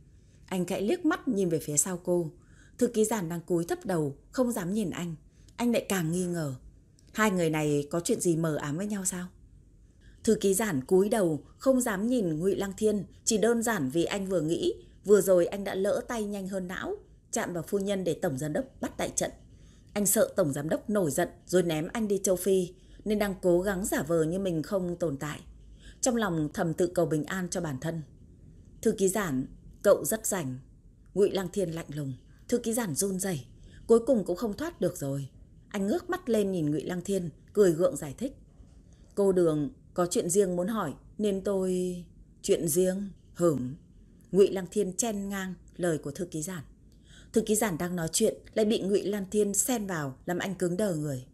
anh khẽ liếc mắt nhìn về phía sau cô. Thư ký giản đang cúi thấp đầu, không dám nhìn anh. Anh lại càng nghi ngờ. Hai người này có chuyện gì mờ ám với nhau sao? Thư ký giản cúi đầu, không dám nhìn Ngụy Lăng Thiên, chỉ đơn giản vì anh vừa nghĩ, vừa rồi anh đã lỡ tay nhanh hơn não, chạm vào phu nhân để tổng giám đốc bắt tại trận. Anh sợ tổng giám đốc nổi giận rồi ném anh đi châu Phi, nên đang cố gắng giả vờ như mình không tồn tại. Trong lòng thầm tự cầu bình an cho bản thân. Thư ký giản Cậu rất rảnh. Ngụy Lăng Thiên lạnh lùng, thư ký giản run rẩy, cuối cùng cũng không thoát được rồi. Anh ngước mắt lên nhìn Ngụy Lăng Thiên, cười gượng giải thích. Cô Đường có chuyện riêng muốn hỏi nên tôi... Chuyện riêng? Hửm. Ngụy Lăng Thiên chen ngang lời của thư ký giản. Thư ký giản đang nói chuyện lại bị Ngụy Lan Thiên xen vào làm anh cứng đờ người.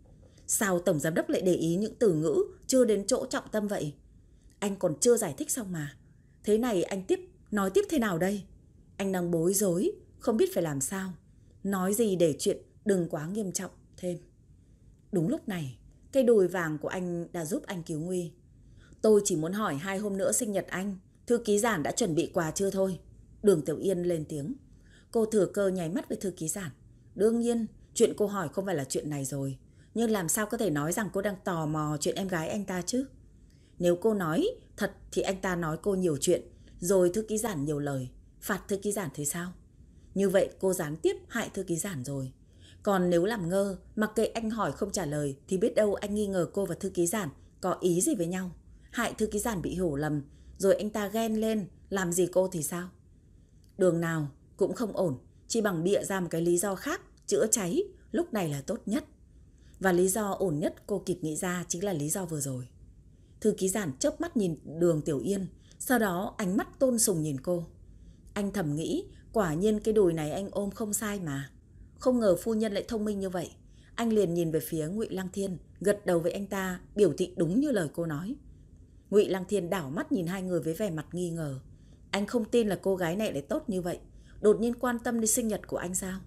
Sao tổng giám đốc lại để ý những từ ngữ chưa đến chỗ trọng tâm vậy? Anh còn chưa giải thích xong mà. Thế này anh tiếp Nói tiếp thế nào đây? Anh đang bối rối, không biết phải làm sao. Nói gì để chuyện đừng quá nghiêm trọng thêm. Đúng lúc này, cây đùi vàng của anh đã giúp anh cứu nguy. Tôi chỉ muốn hỏi hai hôm nữa sinh nhật anh, thư ký giản đã chuẩn bị quà chưa thôi? Đường Tiểu Yên lên tiếng. Cô thừa cơ nháy mắt với thư ký giản. Đương nhiên, chuyện cô hỏi không phải là chuyện này rồi. Nhưng làm sao có thể nói rằng cô đang tò mò chuyện em gái anh ta chứ? Nếu cô nói thật thì anh ta nói cô nhiều chuyện rồi thư ký giản nhiều lời, phạt thư ký giản thì sao? Như vậy cô gián tiếp hại thư ký giản rồi. Còn nếu làm ngơ, mặc kệ anh hỏi không trả lời thì biết đâu anh nghi ngờ cô và thư ký giản có ý gì với nhau. Hại thư ký giản bị hiểu lầm, rồi anh ta ghen lên, làm gì cô thì sao? Đường nào cũng không ổn, chỉ bằng bịa ra một cái lý do khác, chữa cháy, lúc này là tốt nhất. Và lý do ổn nhất cô kịp nghĩ ra chính là lý do vừa rồi. Thư ký giản chớp mắt nhìn đường Tiểu Yên, sau đó ánh mắt tôn sùng nhìn cô. Anh thầm nghĩ, quả nhiên cái đùi này anh ôm không sai mà. Không ngờ phu nhân lại thông minh như vậy. Anh liền nhìn về phía Ngụy Lăng Thiên, gật đầu với anh ta, biểu thị đúng như lời cô nói. Ngụy Lăng Thiên đảo mắt nhìn hai người với vẻ mặt nghi ngờ. Anh không tin là cô gái này lại tốt như vậy. Đột nhiên quan tâm đến sinh nhật của anh sao?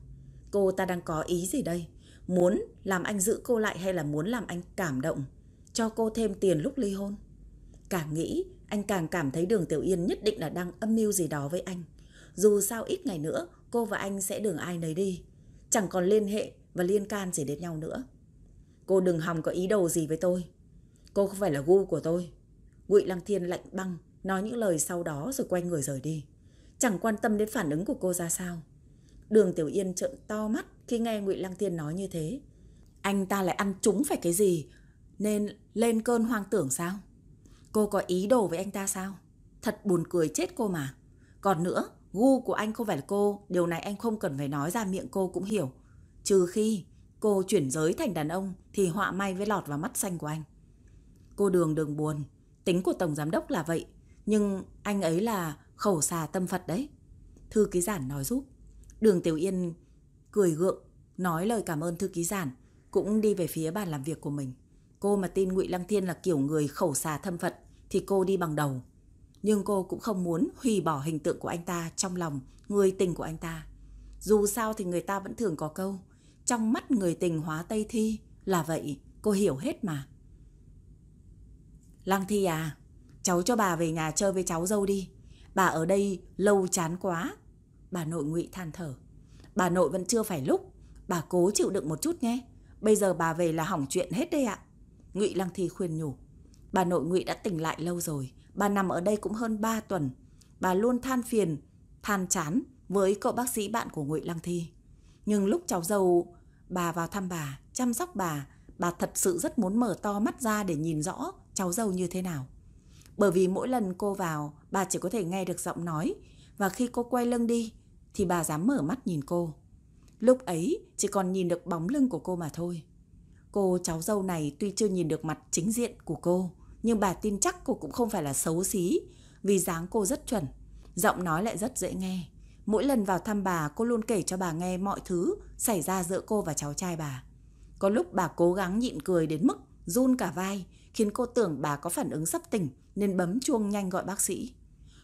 Cô ta đang có ý gì đây? Muốn làm anh giữ cô lại hay là muốn làm anh cảm động? Cho cô thêm tiền lúc ly hôn? Càng nghĩ, anh càng cảm thấy đường Tiểu Yên nhất định là đang âm mưu gì đó với anh. Dù sao ít ngày nữa, cô và anh sẽ đường ai nấy đi. Chẳng còn liên hệ và liên can gì đến nhau nữa. Cô đừng hòng có ý đồ gì với tôi. Cô không phải là gu của tôi. Ngụy Lăng Thiên lạnh băng, nói những lời sau đó rồi quay người rời đi. Chẳng quan tâm đến phản ứng của cô ra sao. Đường Tiểu Yên trợn to mắt khi nghe Ngụy Lăng Thiên nói như thế. Anh ta lại ăn trúng phải cái gì nên lên cơn hoang tưởng sao? Cô có ý đồ với anh ta sao? Thật buồn cười chết cô mà. Còn nữa, gu của anh không phải là cô, điều này anh không cần phải nói ra miệng cô cũng hiểu. Trừ khi cô chuyển giới thành đàn ông thì họa may với lọt vào mắt xanh của anh. Cô đường đường buồn, tính của Tổng Giám Đốc là vậy, nhưng anh ấy là khẩu xà tâm Phật đấy. Thư ký giản nói giúp. Đường Tiểu Yên cười gượng, nói lời cảm ơn thư ký giản, cũng đi về phía bàn làm việc của mình. Cô mà tin Ngụy Lăng Thiên là kiểu người khẩu xà thâm Phật thì cô đi bằng đầu. Nhưng cô cũng không muốn hủy bỏ hình tượng của anh ta trong lòng người tình của anh ta. Dù sao thì người ta vẫn thường có câu, trong mắt người tình hóa Tây Thi là vậy, cô hiểu hết mà. Lăng Thi à, cháu cho bà về nhà chơi với cháu dâu đi. Bà ở đây lâu chán quá. Bà nội ngụy than thở. Bà nội vẫn chưa phải lúc, bà cố chịu đựng một chút nhé. Bây giờ bà về là hỏng chuyện hết đây ạ. Ngụy Lăng Thi khuyên nhủ. Bà nội Ngụy đã tỉnh lại lâu rồi, bà nằm ở đây cũng hơn 3 tuần. Bà luôn than phiền, than chán với cậu bác sĩ bạn của Ngụy Lăng Thi. Nhưng lúc cháu dâu bà vào thăm bà, chăm sóc bà, bà thật sự rất muốn mở to mắt ra để nhìn rõ cháu dâu như thế nào. Bởi vì mỗi lần cô vào, bà chỉ có thể nghe được giọng nói và khi cô quay lưng đi thì bà dám mở mắt nhìn cô. Lúc ấy chỉ còn nhìn được bóng lưng của cô mà thôi. Cô cháu dâu này tuy chưa nhìn được mặt chính diện của cô, nhưng bà tin chắc cô cũng không phải là xấu xí, vì dáng cô rất chuẩn, giọng nói lại rất dễ nghe. Mỗi lần vào thăm bà, cô luôn kể cho bà nghe mọi thứ xảy ra giữa cô và cháu trai bà. Có lúc bà cố gắng nhịn cười đến mức run cả vai, khiến cô tưởng bà có phản ứng sắp tỉnh nên bấm chuông nhanh gọi bác sĩ.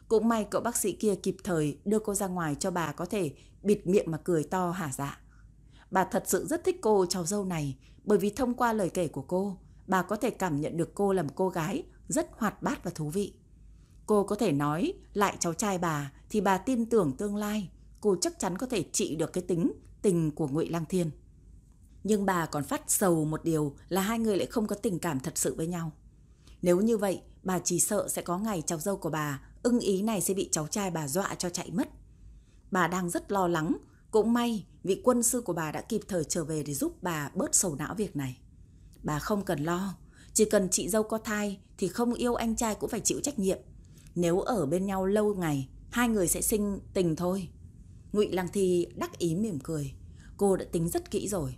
Cũng may cậu bác sĩ kia kịp thời đưa cô ra ngoài cho bà có thể bịt miệng mà cười to hả dạ. Bà thật sự rất thích cô cháu dâu này bởi vì thông qua lời kể của cô, bà có thể cảm nhận được cô là một cô gái rất hoạt bát và thú vị. Cô có thể nói lại cháu trai bà thì bà tin tưởng tương lai cô chắc chắn có thể trị được cái tính tình của Ngụy Lăng Thiên. Nhưng bà còn phát sầu một điều là hai người lại không có tình cảm thật sự với nhau. Nếu như vậy, bà chỉ sợ sẽ có ngày cháu dâu của bà ưng ý này sẽ bị cháu trai bà dọa cho chạy mất. Bà đang rất lo lắng, cũng may vị quân sư của bà đã kịp thời trở về để giúp bà bớt sầu não việc này. Bà không cần lo, chỉ cần chị dâu có thai thì không yêu anh trai cũng phải chịu trách nhiệm. Nếu ở bên nhau lâu ngày, hai người sẽ sinh tình thôi. Ngụy Lăng Thi đắc ý mỉm cười. Cô đã tính rất kỹ rồi.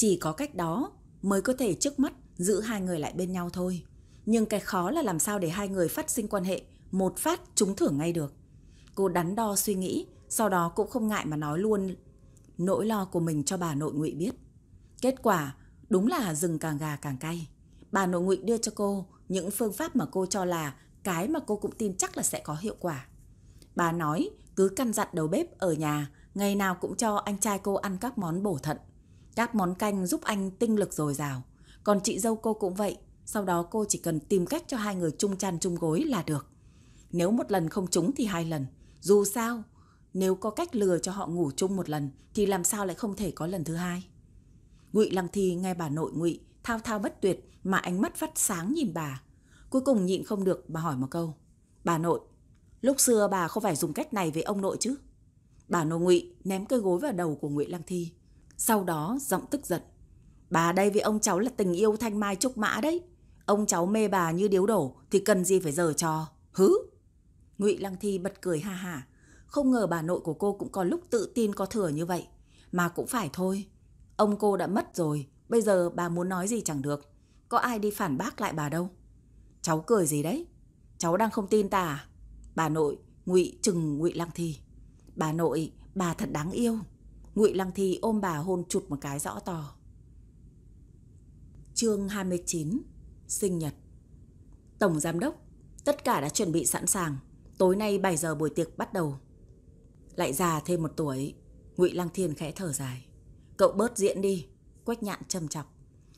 Chỉ có cách đó mới có thể trước mắt giữ hai người lại bên nhau thôi. Nhưng cái khó là làm sao để hai người phát sinh quan hệ một phát trúng thưởng ngay được. Cô đắn đo suy nghĩ, sau đó cũng không ngại mà nói luôn nỗi lo của mình cho bà nội Ngụy biết. Kết quả đúng là rừng càng gà càng cay. Bà nội Ngụy đưa cho cô những phương pháp mà cô cho là cái mà cô cũng tin chắc là sẽ có hiệu quả. Bà nói cứ căn dặn đầu bếp ở nhà, ngày nào cũng cho anh trai cô ăn các món bổ thận. Các món canh giúp anh tinh lực dồi dào. Còn chị dâu cô cũng vậy, sau đó cô chỉ cần tìm cách cho hai người chung chăn chung gối là được. Nếu một lần không trúng thì hai lần. Dù sao, nếu có cách lừa cho họ ngủ chung một lần thì làm sao lại không thể có lần thứ hai. Ngụy Lăng Thi nghe bà nội Ngụy thao thao bất tuyệt mà ánh mắt phát sáng nhìn bà. Cuối cùng nhịn không được bà hỏi một câu. Bà nội, lúc xưa bà không phải dùng cách này với ông nội chứ? Bà nội Ngụy ném cây gối vào đầu của Ngụy Lăng Thi. Sau đó giọng tức giận. Bà đây với ông cháu là tình yêu thanh mai trúc mã đấy. Ông cháu mê bà như điếu đổ thì cần gì phải giờ cho. Hứ! Ngụy Lăng Thi bật cười ha hả. Không ngờ bà nội của cô cũng có lúc tự tin có thừa như vậy. Mà cũng phải thôi. Ông cô đã mất rồi. Bây giờ bà muốn nói gì chẳng được. Có ai đi phản bác lại bà đâu. Cháu cười gì đấy? Cháu đang không tin ta à? Bà nội, Ngụy chừng Ngụy Lăng Thi. Bà nội, bà thật đáng yêu. Ngụy Lăng Thi ôm bà hôn chụt một cái rõ to. Chương 29 Sinh nhật. Tổng Giám Đốc, Tất cả đã chuẩn bị sẵn sàng. Tối nay 7 giờ buổi tiệc bắt đầu. Lại già thêm một tuổi, Ngụy Lăng Thiên khẽ thở dài. Cậu bớt diễn đi, Quách nhạn trầm chọc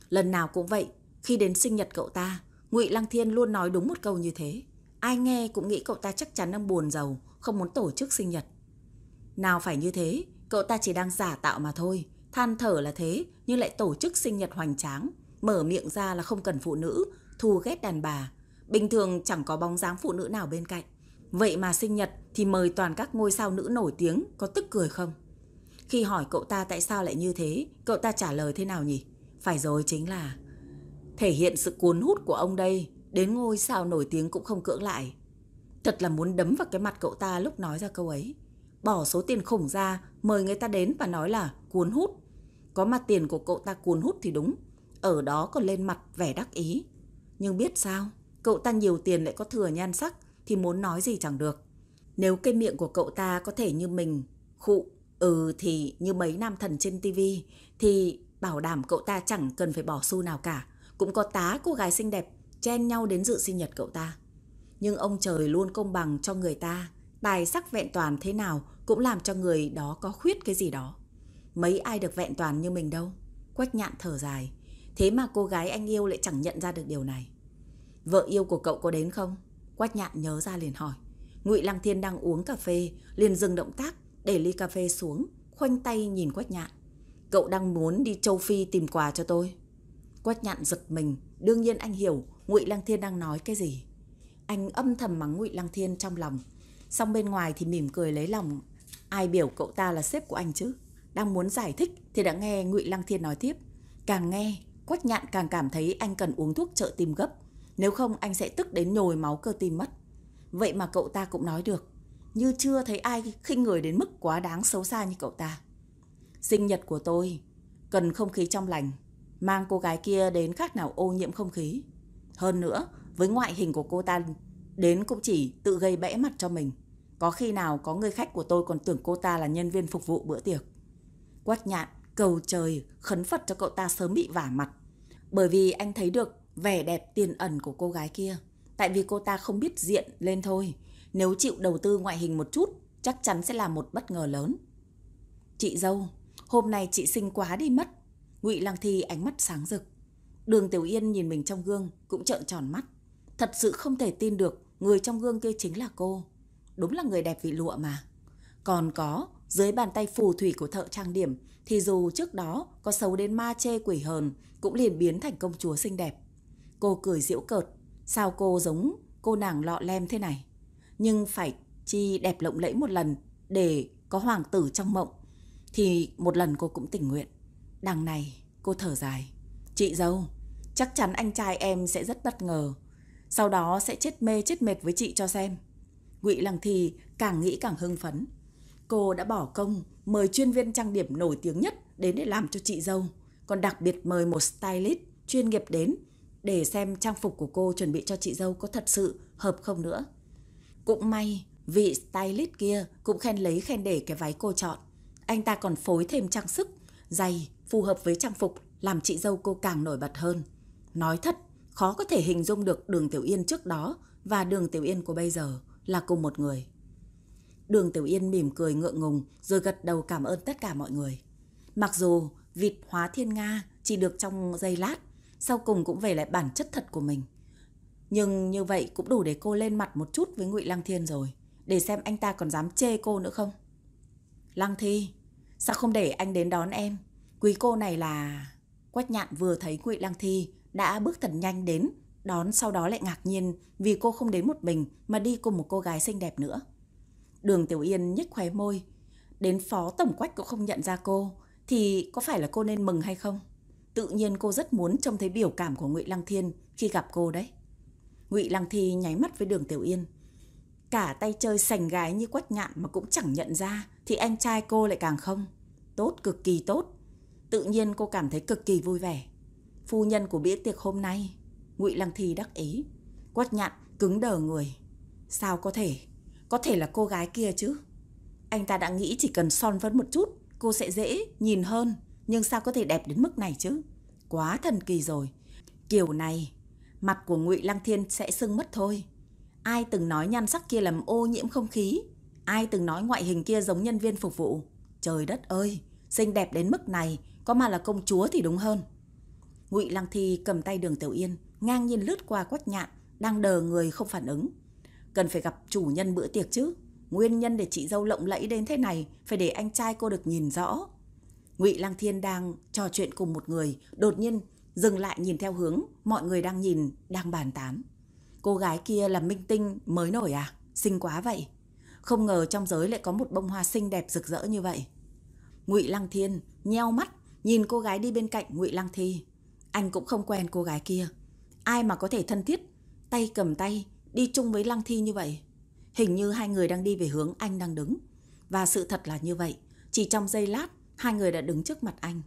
Lần nào cũng vậy, Khi đến sinh nhật cậu ta, Ngụy Lăng Thiên luôn nói đúng một câu như thế. Ai nghe cũng nghĩ cậu ta chắc chắn đang buồn giàu, Không muốn tổ chức sinh nhật. Nào phải như thế Cậu ta chỉ đang giả tạo mà thôi. Than thở là thế, Nhưng lại tổ chức sinh nhật hoành tráng. Mở miệng ra là không cần phụ nữ Thù ghét đàn bà. Bình thường chẳng có bóng dáng phụ nữ nào bên cạnh. Vậy mà sinh nhật thì mời toàn các ngôi sao nữ nổi tiếng Có tức cười không? Khi hỏi cậu ta tại sao lại như thế, Cậu ta trả lời thế nào nhỉ? Phải rồi, chính là Thể hiện sự cuốn hút của ông đây, Đến ngôi sao nổi tiếng cũng không cưỡng lại. Thật là muốn đấm vào cái mặt cậu ta lúc nói ra câu ấy. Bỏ số tiền khủng ra Mời người ta đến và nói là cuốn hút. Có mặt tiền của cậu ta cuốn hút thì đúng, Ở đó còn lên mặt vẻ đắc ý. Nhưng biết sao, Cậu ta nhiều tiền lại có thừa nhan sắc Thì muốn nói gì chẳng được. Nếu cái miệng của cậu ta có thể như mình, Khụ Ừ thì như mấy nam thần trên tivi Thì bảo đảm cậu ta chẳng cần phải bỏ xu nào cả. Cũng có tá, cô gái xinh đẹp, Chen nhau đến dự sinh nhật cậu ta. Nhưng ông trời luôn công bằng cho người ta, Tài sắc vẹn toàn thế nào cũng làm cho người đó có khuyết cái gì đó Mấy ai được vẹn toàn như mình đâu Quách nhạn thở dài Thế mà cô gái anh yêu lại chẳng nhận ra được điều này Vợ yêu của cậu có đến không? Quách nhạn nhớ ra liền hỏi. Ngụy Lăng Thiên đang uống cà phê, liền dừng động tác, để ly cà phê xuống, khoanh tay nhìn Quách nhạn. Cậu đang muốn đi châu Phi tìm quà cho tôi. Quách nhạn giật mình, đương nhiên anh hiểu Ngụy Lăng Thiên đang nói cái gì. Anh âm thầm mắng Ngụy Lăng Thiên trong lòng. Xong bên ngoài thì mỉm cười lấy lòng. Ai biểu cậu ta là sếp của anh chứ? Đang muốn giải thích thì đã nghe Ngụy Lăng Thiên nói tiếp. Càng nghe, Quách nhạn càng cảm thấy anh cần uống thuốc trợ tim gấp. Nếu không anh sẽ tức đến nhồi máu cơ tim mất. Vậy mà cậu ta cũng nói được. Như chưa thấy ai khinh người đến mức quá đáng xấu xa như cậu ta. Sinh nhật của tôi cần không khí trong lành. Mang cô gái kia đến khác nào ô nhiễm không khí. Hơn nữa, với ngoại hình của cô ta đến cũng chỉ tự gây bẽ mặt cho mình. Có khi nào có người khách của tôi còn tưởng cô ta là nhân viên phục vụ bữa tiệc. Quách nhạn, cầu trời, khấn Phật cho cậu ta sớm bị vả mặt. Bởi vì anh thấy được vẻ đẹp tiềm ẩn của cô gái kia. Tại vì cô ta không biết diện lên thôi. Nếu chịu đầu tư ngoại hình một chút, chắc chắn sẽ là một bất ngờ lớn. Chị dâu, hôm nay chị xinh quá đi mất. Ngụy Lăng Thi ánh mắt sáng rực. Đường Tiểu Yên nhìn mình trong gương cũng trợn tròn mắt. Thật sự không thể tin được người trong gương kia chính là cô. Đúng là người đẹp vị lụa mà. Còn có, dưới bàn tay phù thủy của thợ trang điểm thì dù trước đó có xấu đến ma chê quỷ hờn cũng liền biến thành công chúa xinh đẹp. Cô cười giễu cợt. Sao cô giống cô nàng lọ lem thế này? Nhưng phải chi đẹp lộng lẫy một lần để có hoàng tử trong mộng. Thì một lần cô cũng tình nguyện. Đằng này cô thở dài. Chị dâu, chắc chắn anh trai em sẽ rất bất ngờ. Sau đó sẽ chết mê chết mệt với chị cho xem. Ngụy Lăng Thi càng nghĩ càng hưng phấn. Cô đã bỏ công mời chuyên viên trang điểm nổi tiếng nhất đến để làm cho chị dâu. Còn đặc biệt mời một stylist chuyên nghiệp đến để xem trang phục của cô chuẩn bị cho chị dâu có thật sự hợp không nữa. Cũng may, vị stylist kia cũng khen lấy khen để cái váy cô chọn. Anh ta còn phối thêm trang sức, giày, phù hợp với trang phục, làm chị dâu cô càng nổi bật hơn. Nói thật, khó có thể hình dung được đường Tiểu Yên trước đó và đường Tiểu Yên của bây giờ là cùng một người. Đường Tiểu Yên mỉm cười ngượng ngùng rồi gật đầu cảm ơn tất cả mọi người. Mặc dù vịt hóa thiên Nga chỉ được trong giây lát sau cùng cũng về lại bản chất thật của mình. Nhưng như vậy cũng đủ để cô lên mặt một chút với Ngụy Lăng Thiên rồi, để xem anh ta còn dám chê cô nữa không. Lăng Thi, sao không để anh đến đón em? Quý cô này là... Quách nhạn vừa thấy Ngụy Lăng Thi đã bước thật nhanh đến, đón sau đó lại ngạc nhiên vì cô không đến một mình mà đi cùng một cô gái xinh đẹp nữa. Đường Tiểu Yên nhếch khóe môi, đến phó tổng quách cũng không nhận ra cô, thì có phải là cô nên mừng hay không? Tự nhiên cô rất muốn trông thấy biểu cảm của Ngụy Lăng Thiên khi gặp cô đấy. Ngụy Lăng Thi nháy mắt với Đường Tiểu Yên. Cả tay chơi sành gái như quách nhạn mà cũng chẳng nhận ra thì anh trai cô lại càng không. Tốt, cực kỳ tốt. Tự nhiên cô cảm thấy cực kỳ vui vẻ. Phu nhân của bữa tiệc hôm nay, Ngụy Lăng Thi đắc ý. quát nhạn cứng đờ người. Sao có thể? Có thể là cô gái kia chứ? anh ta đã nghĩ chỉ cần son phấn một chút, cô sẽ dễ nhìn hơn. Nhưng sao có thể đẹp đến mức này chứ? Quá thần kỳ rồi. Kiểu này, mặt của Ngụy Lăng Thiên sẽ sưng mất thôi. Ai từng nói nhan sắc kia làm ô nhiễm không khí? Ai từng nói ngoại hình kia giống nhân viên phục vụ? Trời đất ơi, xinh đẹp đến mức này, có mà là công chúa thì đúng hơn. Ngụy Lăng Thi cầm tay Đường Tiểu Yên, ngang nhiên lướt qua Quách Nhạn, đang đờ người không phản ứng. Cần phải gặp chủ nhân bữa tiệc chứ. Nguyên nhân để chị dâu lộng lẫy đến thế này phải để anh trai cô được nhìn rõ. Ngụy Lăng Thiên đang trò chuyện cùng một người, đột nhiên dừng lại nhìn theo hướng mọi người đang nhìn, đang bàn tán. Cô gái kia là minh tinh mới nổi à? Xinh quá vậy. Không ngờ trong giới lại có một bông hoa xinh đẹp rực rỡ như vậy. Ngụy Lăng Thiên nheo mắt nhìn cô gái đi bên cạnh Ngụy Lăng Thi. Anh cũng không quen cô gái kia. Ai mà có thể thân thiết, tay cầm tay, đi chung với Lăng Thi như vậy? Hình như hai người đang đi về hướng anh đang đứng. Và sự thật là như vậy. Chỉ trong giây lát, hai người đã đứng trước mặt anh.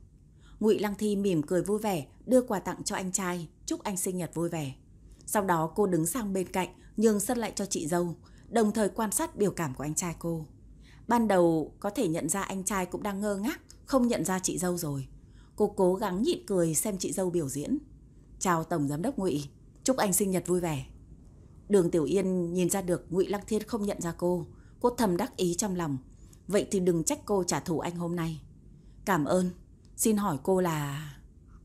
Ngụy Lăng Thi mỉm cười vui vẻ, đưa quà tặng cho anh trai, chúc anh sinh nhật vui vẻ. Sau đó cô đứng sang bên cạnh, nhường sân lại cho chị dâu, đồng thời quan sát biểu cảm của anh trai cô. Ban đầu có thể nhận ra anh trai cũng đang ngơ ngác, không nhận ra chị dâu rồi. Cô cố gắng nhịn cười xem chị dâu biểu diễn. Chào Tổng Giám đốc Ngụy, chúc anh sinh nhật vui vẻ. Đường Tiểu Yên nhìn ra được Ngụy Lăng Thiên không nhận ra cô, cô thầm đắc ý trong lòng. Vậy thì đừng trách cô trả thù anh hôm nay. Cảm ơn. Xin hỏi cô là...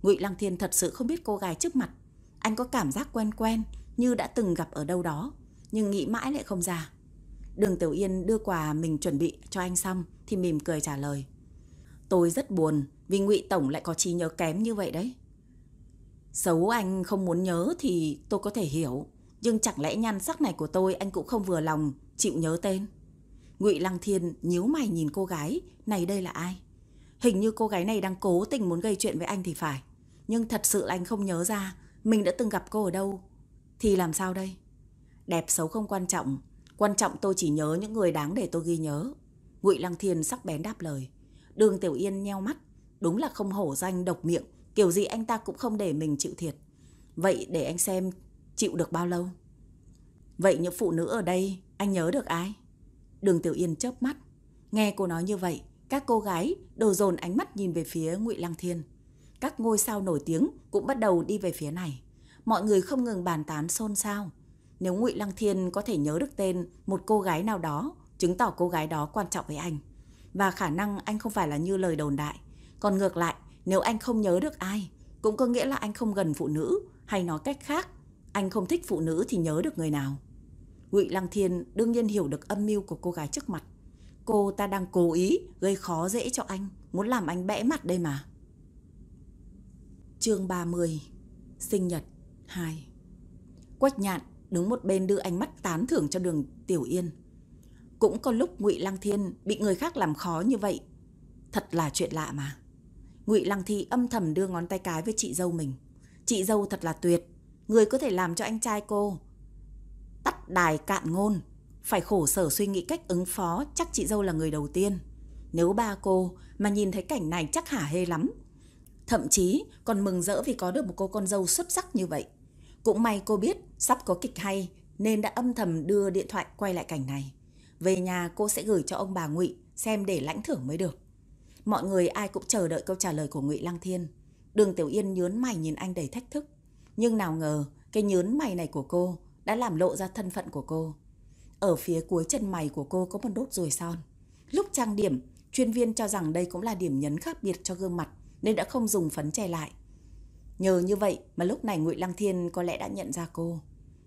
Ngụy Lăng Thiên thật sự không biết cô gái trước mặt. Anh có cảm giác quen quen như đã từng gặp ở đâu đó, nhưng nghĩ mãi lại không ra. Đường Tiểu Yên đưa quà mình chuẩn bị cho anh xong thì mỉm cười trả lời. Tôi rất buồn vì Ngụy Tổng lại có trí nhớ kém như vậy đấy. Xấu anh không muốn nhớ thì tôi có thể hiểu. Nhưng chẳng lẽ nhan sắc này của tôi anh cũng không vừa lòng chịu nhớ tên? Ngụy Lăng Thiên nhíu mày nhìn cô gái, này đây là ai? Hình như cô gái này đang cố tình muốn gây chuyện với anh thì phải. Nhưng thật sự là anh không nhớ ra mình đã từng gặp cô ở đâu. Thì làm sao đây? Đẹp xấu không quan trọng, quan trọng tôi chỉ nhớ những người đáng để tôi ghi nhớ. Ngụy Lăng Thiên sắc bén đáp lời. Đường Tiểu Yên nheo mắt, đúng là không hổ danh độc miệng, kiểu gì anh ta cũng không để mình chịu thiệt. Vậy để anh xem chịu được bao lâu? Vậy những phụ nữ ở đây, anh nhớ được ai? Đường Tiểu Yên chớp mắt. Nghe cô nói như vậy, các cô gái đồ dồn ánh mắt nhìn về phía Ngụy Lăng Thiên. Các ngôi sao nổi tiếng cũng bắt đầu đi về phía này. Mọi người không ngừng bàn tán xôn xao. Nếu Ngụy Lăng Thiên có thể nhớ được tên một cô gái nào đó, chứng tỏ cô gái đó quan trọng với anh. Và khả năng anh không phải là như lời đồn đại. Còn ngược lại, nếu anh không nhớ được ai, cũng có nghĩa là anh không gần phụ nữ, hay nói cách khác, anh không thích phụ nữ thì nhớ được người nào. Ngụy Lăng Thiên đương nhiên hiểu được âm mưu của cô gái trước mặt. Cô ta đang cố ý gây khó dễ cho anh, muốn làm anh bẽ mặt đây mà. Chương 30 Sinh nhật 2 Quách nhạn đứng một bên đưa ánh mắt tán thưởng cho đường Tiểu Yên. Cũng có lúc ngụy Lăng Thiên bị người khác làm khó như vậy. Thật là chuyện lạ mà ngụy Lăng Thi âm thầm đưa ngón tay cái với chị dâu mình. Chị dâu thật là tuyệt. Người có thể làm cho anh trai cô. Tắt đài cạn ngôn. Phải khổ sở suy nghĩ cách ứng phó, chắc chị dâu là người đầu tiên. Nếu ba cô mà nhìn thấy cảnh này chắc hả hê lắm. Thậm chí còn mừng rỡ vì có được một cô con dâu xuất sắc như vậy. Cũng may cô biết sắp có kịch hay, nên đã âm thầm đưa điện thoại quay lại cảnh này. Về nhà cô sẽ gửi cho ông bà Ngụy, xem để lãnh thưởng mới được. Mọi người ai cũng chờ đợi câu trả lời của Ngụy Lăng Thiên. Đường Tiểu Yên nhớn mày nhìn anh đầy thách thức. Nhưng nào ngờ cái nhớn mày này của cô đã làm lộ ra thân phận của cô. Ở phía cuối chân mày của cô có một đốt ruồi son. Lúc trang điểm, chuyên viên cho rằng đây cũng là điểm nhấn khác biệt cho gương mặt nên đã không dùng phấn che lại. Nhờ như vậy mà lúc này Ngụy Lăng Thiên có lẽ đã nhận ra cô.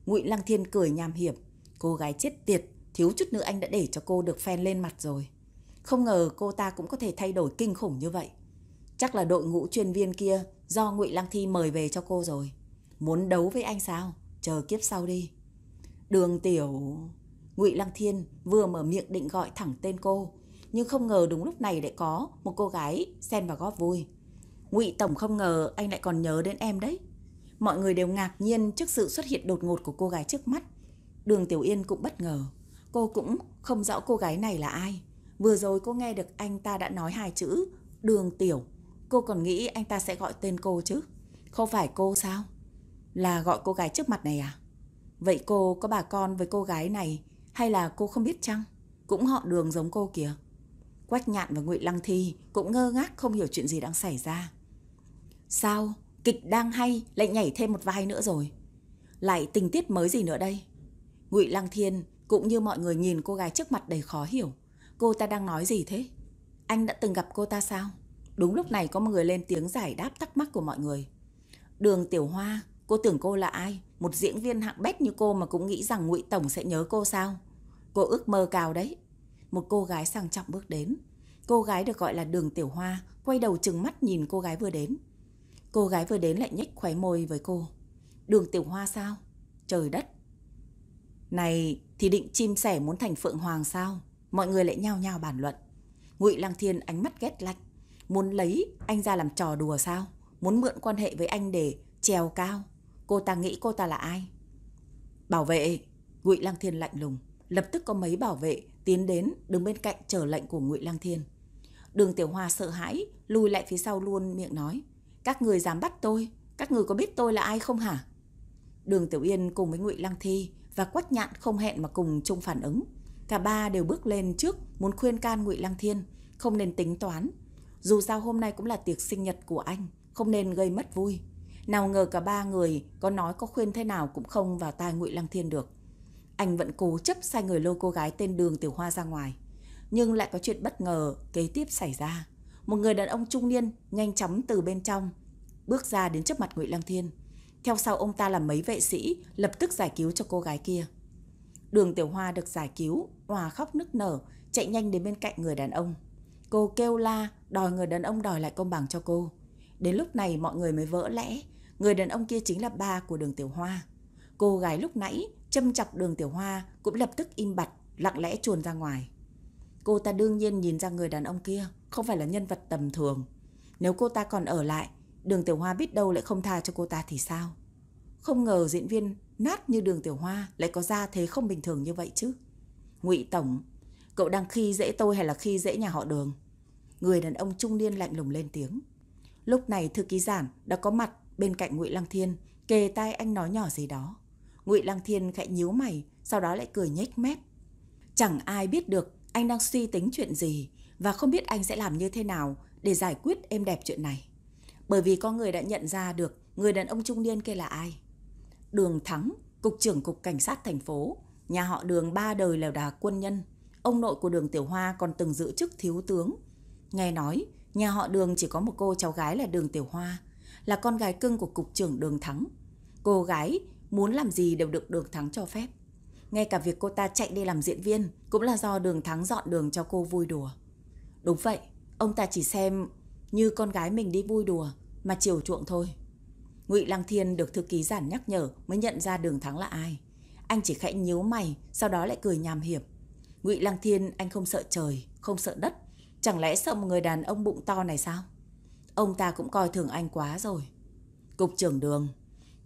Ngụy Lăng Thiên cười nham hiểm, cô gái chết tiệt, thiếu chút nữa anh đã để cho cô được phen lên mặt rồi. Không ngờ cô ta cũng có thể thay đổi kinh khủng như vậy. Chắc là đội ngũ chuyên viên kia do Ngụy Lăng Thi mời về cho cô rồi. Muốn đấu với anh sao? Chờ kiếp sau đi. Đường Tiểu... Ngụy Lăng Thiên vừa mở miệng định gọi thẳng tên cô, nhưng không ngờ đúng lúc này lại có một cô gái xen vào góp vui. Ngụy Tổng không ngờ anh lại còn nhớ đến em đấy. Mọi người đều ngạc nhiên trước sự xuất hiện đột ngột của cô gái trước mắt. Đường Tiểu Yên cũng bất ngờ. Cô cũng không rõ cô gái này là ai. Vừa rồi cô nghe được anh ta đã nói hai chữ, Đường Tiểu. Cô còn nghĩ anh ta sẽ gọi tên cô chứ. Không phải cô sao? Là gọi cô gái trước mặt này à? Vậy cô có bà con với cô gái này hay là cô không biết chăng? Cũng họ đường giống cô kìa. Quách Nhạn và Ngụy Lăng Thi cũng ngơ ngác không hiểu chuyện gì đang xảy ra. Sao? Kịch đang hay, lại nhảy thêm một vai nữa rồi. Lại tình tiết mới gì nữa đây? Ngụy Lăng Thiên cũng như mọi người nhìn cô gái trước mặt đầy khó hiểu. Cô ta đang nói gì thế? Anh đã từng gặp cô ta sao? Đúng lúc này có một người lên tiếng giải đáp thắc mắc của mọi người. Đường Tiểu Hoa, cô tưởng cô là ai? Một diễn viên hạng bét như cô mà cũng nghĩ rằng Ngụy Tổng sẽ nhớ cô sao? Cô ước mơ cao đấy. Một cô gái sang trọng bước đến. Cô gái được gọi là Đường Tiểu Hoa, quay đầu trừng mắt nhìn cô gái vừa đến. Cô gái vừa đến lại nhếch khóe môi với cô. Đường Tiểu Hoa sao? Trời đất! Này thì định chim sẻ muốn thành Phượng Hoàng sao? Mọi người lại nhao nhao bàn luận. Ngụy Lăng Thiên ánh mắt ghét lạnh. Muốn lấy anh ra làm trò đùa sao? Muốn mượn quan hệ với anh để trèo cao? Cô ta nghĩ cô ta là ai? Bảo vệ! Ngụy Lăng Thiên lạnh lùng. Lập tức có mấy bảo vệ tiến đến đứng bên cạnh chờ lệnh của Ngụy Lăng Thiên. Đường Tiểu Hoa sợ hãi, lùi lại phía sau luôn miệng nói. Các người dám bắt tôi, các người có biết tôi là ai không hả? Đường Tiểu Yên cùng với Ngụy Lăng Thi và Quách Nhạn không hẹn mà cùng chung phản ứng. Cả ba đều bước lên trước muốn khuyên can Ngụy Lăng Thiên, không nên tính toán. Dù sao hôm nay cũng là tiệc sinh nhật của anh, không nên gây mất vui. Nào ngờ cả ba người có nói có khuyên thế nào cũng không vào tai Ngụy Lăng Thiên được. Anh vẫn cố chấp sai người lôi cô gái tên Đường Tiểu Hoa ra ngoài. Nhưng lại có chuyện bất ngờ kế tiếp xảy ra. Một người đàn ông trung niên nhanh chóng từ bên trong bước ra đến trước mặt Ngụy Lăng Thiên. Theo sau ông ta là mấy vệ sĩ lập tức giải cứu cho cô gái kia. Đường Tiểu Hoa được giải cứu, hòa khóc nức nở, chạy nhanh đến bên cạnh người đàn ông. Cô kêu la, đòi người đàn ông đòi lại công bằng cho cô. Đến lúc này mọi người mới vỡ lẽ, người đàn ông kia chính là ba của đường Tiểu Hoa. Cô gái lúc nãy châm chọc đường Tiểu Hoa cũng lập tức im bặt, lặng lẽ chuồn ra ngoài. Cô ta đương nhiên nhìn ra người đàn ông kia không phải là nhân vật tầm thường. Nếu cô ta còn ở lại, đường Tiểu Hoa biết đâu lại không tha cho cô ta thì sao? Không ngờ diễn viên nát như đường Tiểu Hoa lại có ra thế không bình thường như vậy chứ. ngụy Tổng, cậu đang khi dễ tôi hay là khi dễ nhà họ đường? Người đàn ông trung niên lạnh lùng lên tiếng. Lúc này thư ký giản đã có mặt bên cạnh ngụy Lăng Thiên, kề tai anh nói nhỏ gì đó. Ngụy Lăng Thiên khẽ nhíu mày, sau đó lại cười nhếch mép. Chẳng ai biết được anh đang suy tính chuyện gì và không biết anh sẽ làm như thế nào để giải quyết êm đẹp chuyện này. Bởi vì có người đã nhận ra được người đàn ông trung niên kia là ai. Đường Thắng, cục trưởng cục cảnh sát thành phố, nhà họ Đường ba đời lèo đà quân nhân. Ông nội của Đường Tiểu Hoa còn từng giữ chức thiếu tướng. Nghe nói, nhà họ Đường chỉ có một cô cháu gái là Đường Tiểu Hoa, là con gái cưng của cục trưởng Đường Thắng. Cô gái muốn làm gì đều được Đường Thắng cho phép. Ngay cả việc cô ta chạy đi làm diễn viên cũng là do Đường Thắng dọn đường cho cô vui đùa. Đúng vậy, ông ta chỉ xem như con gái mình đi vui đùa mà chiều chuộng thôi. Ngụy Lăng Thiên được thư ký giản nhắc nhở mới nhận ra Đường Thắng là ai. Anh chỉ khẽ nhíu mày, sau đó lại cười nham hiểm. Ngụy Lăng Thiên anh không sợ trời, không sợ đất, chẳng lẽ sợ một người đàn ông bụng to này sao? Ông ta cũng coi thường anh quá rồi. Cục trưởng Đường,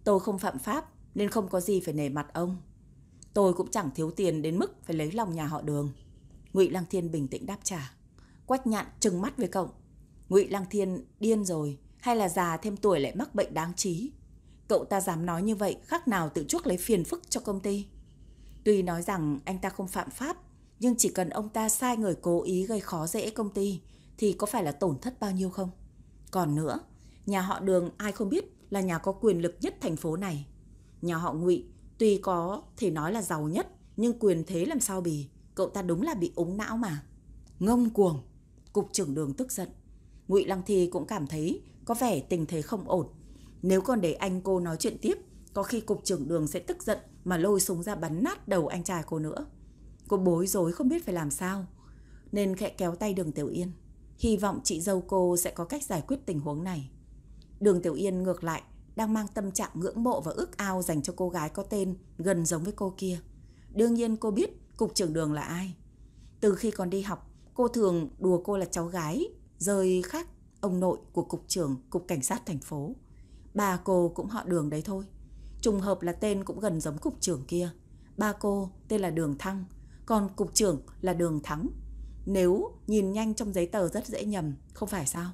tôi không phạm pháp nên không có gì phải nể mặt ông. Tôi cũng chẳng thiếu tiền đến mức phải lấy lòng nhà họ Đường. Ngụy Lăng Thiên bình tĩnh đáp trả. Quách Nhạn trừng mắt với cậu. Ngụy Lăng Thiên điên rồi, hay là già thêm tuổi lại mắc bệnh đáng trí. Cậu ta dám nói như vậy khác nào tự chuốc lấy phiền phức cho công ty. Tuy nói rằng anh ta không phạm pháp, nhưng chỉ cần ông ta sai người cố ý gây khó dễ công ty thì có phải là tổn thất bao nhiêu không? Còn nữa, nhà họ Đường ai không biết là nhà có quyền lực nhất thành phố này. Nhà họ Ngụy tuy có thể nói là giàu nhất, nhưng quyền thế làm sao bì, cậu ta đúng là bị ống não mà. Ngông cuồng, cục trưởng Đường tức giận. Ngụy Lăng Thi cũng cảm thấy có vẻ tình thế không ổn. Nếu còn để anh cô nói chuyện tiếp, có khi cục trưởng đường sẽ tức giận mà lôi súng ra bắn nát đầu anh trai cô nữa. Cô bối rối không biết phải làm sao, nên khẽ kéo tay đường Tiểu Yên. Hy vọng chị dâu cô sẽ có cách giải quyết tình huống này. Đường Tiểu Yên ngược lại, đang mang tâm trạng ngưỡng mộ và ước ao dành cho cô gái có tên gần giống với cô kia. Đương nhiên cô biết cục trưởng đường là ai. Từ khi còn đi học, cô thường đùa cô là cháu gái, rời khác ông nội của cục trưởng cục cảnh sát thành phố. Ba cô cũng họ đường đấy thôi. Trùng hợp là tên cũng gần giống cục trưởng kia. Ba cô tên là Đường Thăng, còn cục trưởng là Đường Thắng. Nếu nhìn nhanh trong giấy tờ rất dễ nhầm, không phải sao?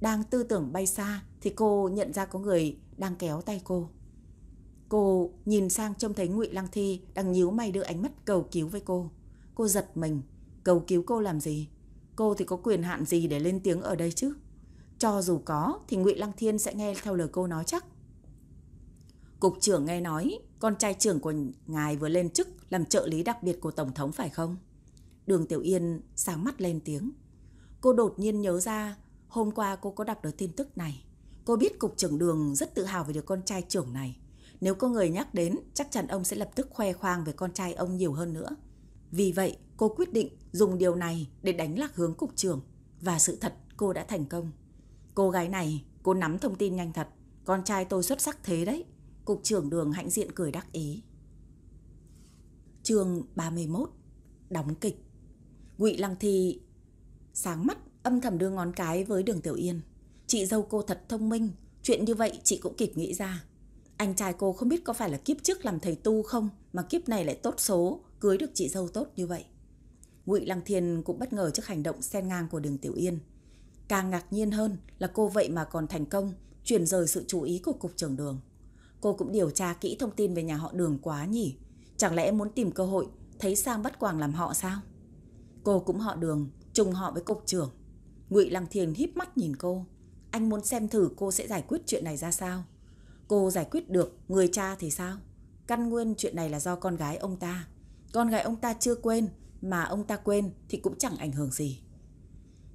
Đang tư tưởng bay xa thì cô nhận ra có người đang kéo tay cô. Cô nhìn sang trông thấy Ngụy Lăng Thi đang nhíu mày đưa ánh mắt cầu cứu với cô. Cô giật mình, cầu cứu cô làm gì? Cô thì có quyền hạn gì để lên tiếng ở đây chứ? Cho dù có thì Ngụy Lăng Thiên sẽ nghe theo lời cô nói chắc. Cục trưởng nghe nói con trai trưởng của ngài vừa lên chức làm trợ lý đặc biệt của Tổng thống phải không? Đường Tiểu Yên sáng mắt lên tiếng. Cô đột nhiên nhớ ra hôm qua cô có đọc được tin tức này. Cô biết cục trưởng đường rất tự hào về đứa con trai trưởng này. Nếu có người nhắc đến, chắc chắn ông sẽ lập tức khoe khoang về con trai ông nhiều hơn nữa. Vì vậy, cô quyết định dùng điều này để đánh lạc hướng cục trưởng. Và sự thật, cô đã thành công. Cô gái này, cô nắm thông tin nhanh thật. Con trai tôi xuất sắc thế đấy. Cục trưởng đường hạnh diện cười đắc ý. chương 31 Đóng kịch Ngụy Lăng Thi sáng mắt âm thầm đưa ngón cái với đường Tiểu Yên. Chị dâu cô thật thông minh, chuyện như vậy chị cũng kịp nghĩ ra. Anh trai cô không biết có phải là kiếp trước làm thầy tu không mà kiếp này lại tốt số, cưới được chị dâu tốt như vậy. Ngụy Lăng Thiên cũng bất ngờ trước hành động xen ngang của Đường Tiểu Yên. Càng ngạc nhiên hơn là cô vậy mà còn thành công chuyển rời sự chú ý của cục trưởng Đường. Cô cũng điều tra kỹ thông tin về nhà họ Đường quá nhỉ? Chẳng lẽ muốn tìm cơ hội thấy sang bắt quàng làm họ sao? Cô cũng họ Đường, trùng họ với cục trưởng. Ngụy Lăng Thiền híp mắt nhìn cô. Anh muốn xem thử cô sẽ giải quyết chuyện này ra sao. Cô giải quyết được, người cha thì sao? Căn nguyên chuyện này là do con gái ông ta. Con gái ông ta chưa quên, mà ông ta quên thì cũng chẳng ảnh hưởng gì.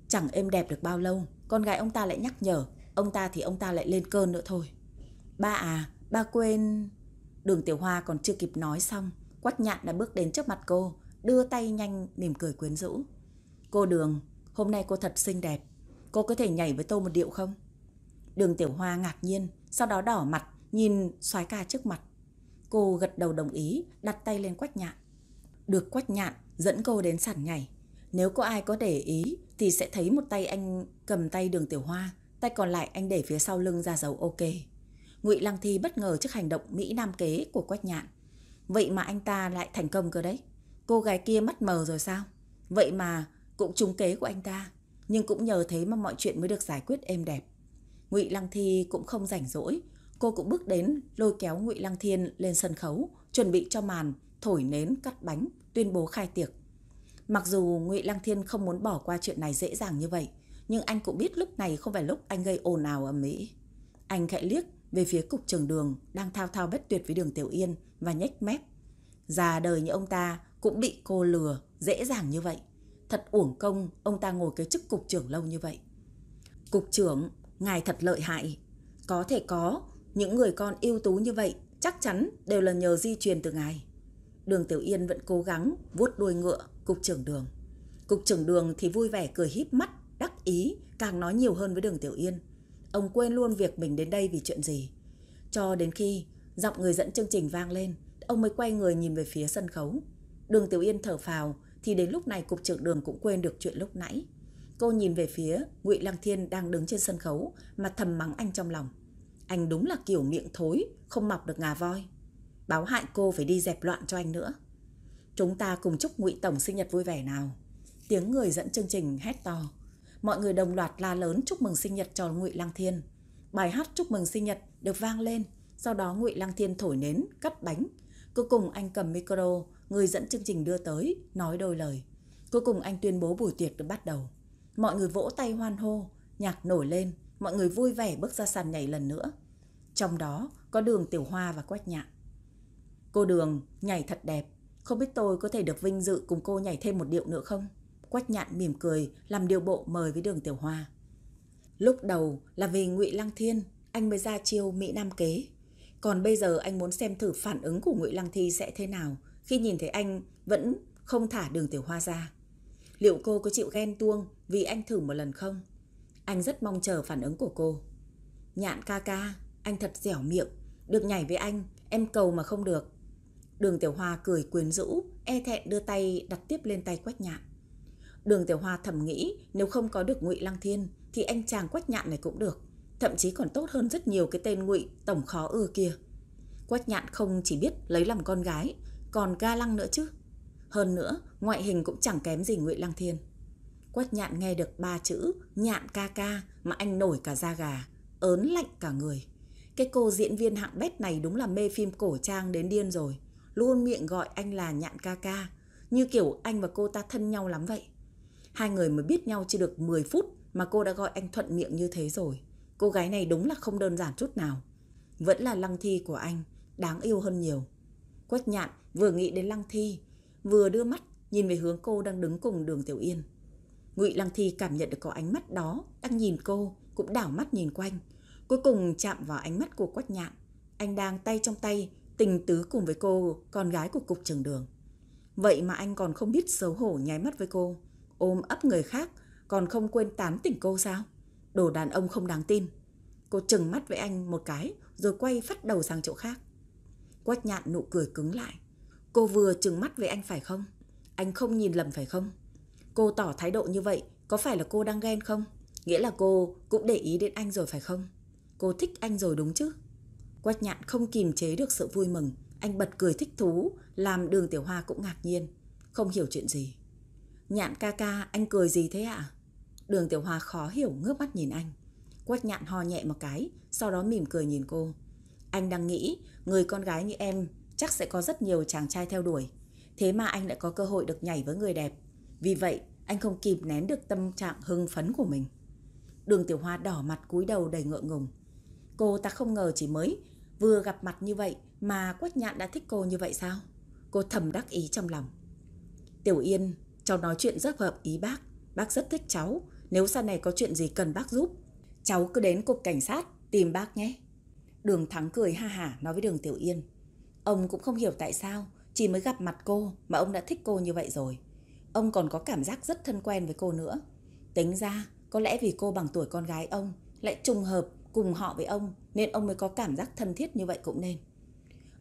Chẳng êm đẹp được bao lâu, con gái ông ta lại nhắc nhở, ông ta thì ông ta lại lên cơn nữa thôi. Ba à, ba quên... Đường Tiểu Hoa còn chưa kịp nói xong, Quách nhạn đã bước đến trước mặt cô, đưa tay nhanh mỉm cười quyến rũ. Cô Đường, hôm nay cô thật xinh đẹp. Cô có thể nhảy với tôi một điệu không? Đường Tiểu Hoa ngạc nhiên, sau đó đỏ mặt, nhìn soái ca trước mặt. Cô gật đầu đồng ý, đặt tay lên quách nhạn. Được quách nhạn dẫn cô đến sàn nhảy. Nếu có ai có để ý thì sẽ thấy một tay anh cầm tay đường Tiểu Hoa, tay còn lại anh để phía sau lưng ra dấu ok. Ngụy Lăng Thi bất ngờ trước hành động Mỹ Nam kế của Quách Nhạn. Vậy mà anh ta lại thành công cơ đấy. Cô gái kia mắt mờ rồi sao? Vậy mà cũng trúng kế của anh ta. Nhưng cũng nhờ thế mà mọi chuyện mới được giải quyết êm đẹp. Ngụy Lăng Thi cũng không rảnh rỗi. Cô cũng bước đến lôi kéo Ngụy Lăng Thiên lên sân khấu, chuẩn bị cho màn, thổi nến, cắt bánh, tuyên bố khai tiệc. Mặc dù Ngụy Lăng Thiên không muốn bỏ qua chuyện này dễ dàng như vậy, nhưng anh cũng biết lúc này không phải lúc anh gây ồn ào ở Mỹ. Anh khẽ liếc về phía cục trường đường đang thao thao bất tuyệt với đường Tiểu Yên và nhếch mép. Già đời như ông ta cũng bị cô lừa dễ dàng như vậy. Thật uổng công ông ta ngồi cái chức cục trưởng lâu như vậy. Cục trưởng, ngài thật lợi hại. Có thể có, những người con ưu tú như vậy chắc chắn đều là nhờ di truyền từ ngài. Đường Tiểu Yên vẫn cố gắng vuốt đuôi ngựa cục trưởng đường. Cục trưởng đường thì vui vẻ cười híp mắt, đắc ý, càng nói nhiều hơn với đường Tiểu Yên. Ông quên luôn việc mình đến đây vì chuyện gì. Cho đến khi giọng người dẫn chương trình vang lên, ông mới quay người nhìn về phía sân khấu. Đường Tiểu Yên thở phào, thì đến lúc này cục trưởng đường cũng quên được chuyện lúc nãy. Cô nhìn về phía Ngụy Lăng Thiên đang đứng trên sân khấu mà thầm mắng anh trong lòng. Anh đúng là kiểu miệng thối, không mọc được ngà voi. Báo hại cô phải đi dẹp loạn cho anh nữa. Chúng ta cùng chúc Ngụy Tổng sinh nhật vui vẻ nào. Tiếng người dẫn chương trình hét to. Mọi người đồng loạt la lớn chúc mừng sinh nhật cho Ngụy Lăng Thiên. Bài hát chúc mừng sinh nhật được vang lên. Sau đó Ngụy Lăng Thiên thổi nến, cắt bánh. Cuối cùng anh cầm micro, người dẫn chương trình đưa tới, nói đôi lời. Cuối cùng anh tuyên bố buổi tiệc được bắt đầu. Mọi người vỗ tay hoan hô, nhạc nổi lên, mọi người vui vẻ bước ra sàn nhảy lần nữa. Trong đó có đường Tiểu Hoa và Quách Nhạn. Cô Đường nhảy thật đẹp, không biết tôi có thể được vinh dự cùng cô nhảy thêm một điệu nữa không? Quách Nhạn mỉm cười, làm điều bộ mời với đường Tiểu Hoa. Lúc đầu là vì Ngụy Lăng Thiên, anh mới ra chiêu Mỹ Nam kế. Còn bây giờ anh muốn xem thử phản ứng của Ngụy Lăng Thi sẽ thế nào khi nhìn thấy anh vẫn không thả đường Tiểu Hoa ra. Liệu cô có chịu ghen tuông vì anh thử một lần không? Anh rất mong chờ phản ứng của cô. Nhạn ca ca, anh thật dẻo miệng. Được nhảy với anh, em cầu mà không được. Đường Tiểu Hoa cười quyến rũ, e thẹn đưa tay đặt tiếp lên tay Quách Nhạn. Đường Tiểu Hoa thầm nghĩ nếu không có được Ngụy Lăng Thiên thì anh chàng Quách Nhạn này cũng được. Thậm chí còn tốt hơn rất nhiều cái tên Ngụy tổng khó ưa kia. Quách Nhạn không chỉ biết lấy làm con gái, còn ga lăng nữa chứ. Hơn nữa, ngoại hình cũng chẳng kém gì Ngụy Lăng Thiên. Quách Nhạn nghe được ba chữ nhạn ca ca mà anh nổi cả da gà, ớn lạnh cả người. Cái cô diễn viên hạng bét này đúng là mê phim cổ trang đến điên rồi. Luôn miệng gọi anh là nhạn ca ca, như kiểu anh và cô ta thân nhau lắm vậy. Hai người mới biết nhau chưa được 10 phút mà cô đã gọi anh thuận miệng như thế rồi. Cô gái này đúng là không đơn giản chút nào. Vẫn là lăng thi của anh, đáng yêu hơn nhiều. Quách nhạn vừa nghĩ đến lăng thi, vừa đưa mắt nhìn về hướng cô đang đứng cùng đường Tiểu Yên. Ngụy Lăng Thi cảm nhận được có ánh mắt đó đang nhìn cô, cũng đảo mắt nhìn quanh. Cuối cùng chạm vào ánh mắt của Quách Nhạn. Anh đang tay trong tay tình tứ cùng với cô, con gái của cục trường đường. Vậy mà anh còn không biết xấu hổ nháy mắt với cô, ôm ấp người khác, còn không quên tán tỉnh cô sao? Đồ đàn ông không đáng tin. Cô chừng mắt với anh một cái, rồi quay phát đầu sang chỗ khác. Quách nhạn nụ cười cứng lại. Cô vừa chừng mắt với anh phải không? Anh không nhìn lầm phải không? Cô tỏ thái độ như vậy, có phải là cô đang ghen không? Nghĩa là cô cũng để ý đến anh rồi phải không? Cô thích anh rồi đúng chứ? Quách nhạn không kìm chế được sự vui mừng. Anh bật cười thích thú, làm đường tiểu hoa cũng ngạc nhiên. Không hiểu chuyện gì. Nhạn ca ca, anh cười gì thế ạ? À? Đường tiểu hoa khó hiểu ngước mắt nhìn anh. Quách nhạn ho nhẹ một cái, sau đó mỉm cười nhìn cô. Anh đang nghĩ, người con gái như em chắc sẽ có rất nhiều chàng trai theo đuổi. Thế mà anh lại có cơ hội được nhảy với người đẹp. Vì vậy, anh không kìm nén được tâm trạng hưng phấn của mình. Đường Tiểu Hoa đỏ mặt cúi đầu đầy ngượng ngùng. Cô ta không ngờ chỉ mới vừa gặp mặt như vậy mà Quách Nhạn đã thích cô như vậy sao? Cô thầm đắc ý trong lòng. Tiểu Yên, cháu nói chuyện rất hợp ý bác. Bác rất thích cháu. Nếu sau này có chuyện gì cần bác giúp, cháu cứ đến cục cảnh sát tìm bác nhé. Đường Thắng cười ha hả nói với đường Tiểu Yên. Ông cũng không hiểu tại sao, chỉ mới gặp mặt cô mà ông đã thích cô như vậy rồi. Ông còn có cảm giác rất thân quen với cô nữa. Tính ra, có lẽ vì cô bằng tuổi con gái ông, lại trùng hợp cùng họ với ông, nên ông mới có cảm giác thân thiết như vậy cũng nên.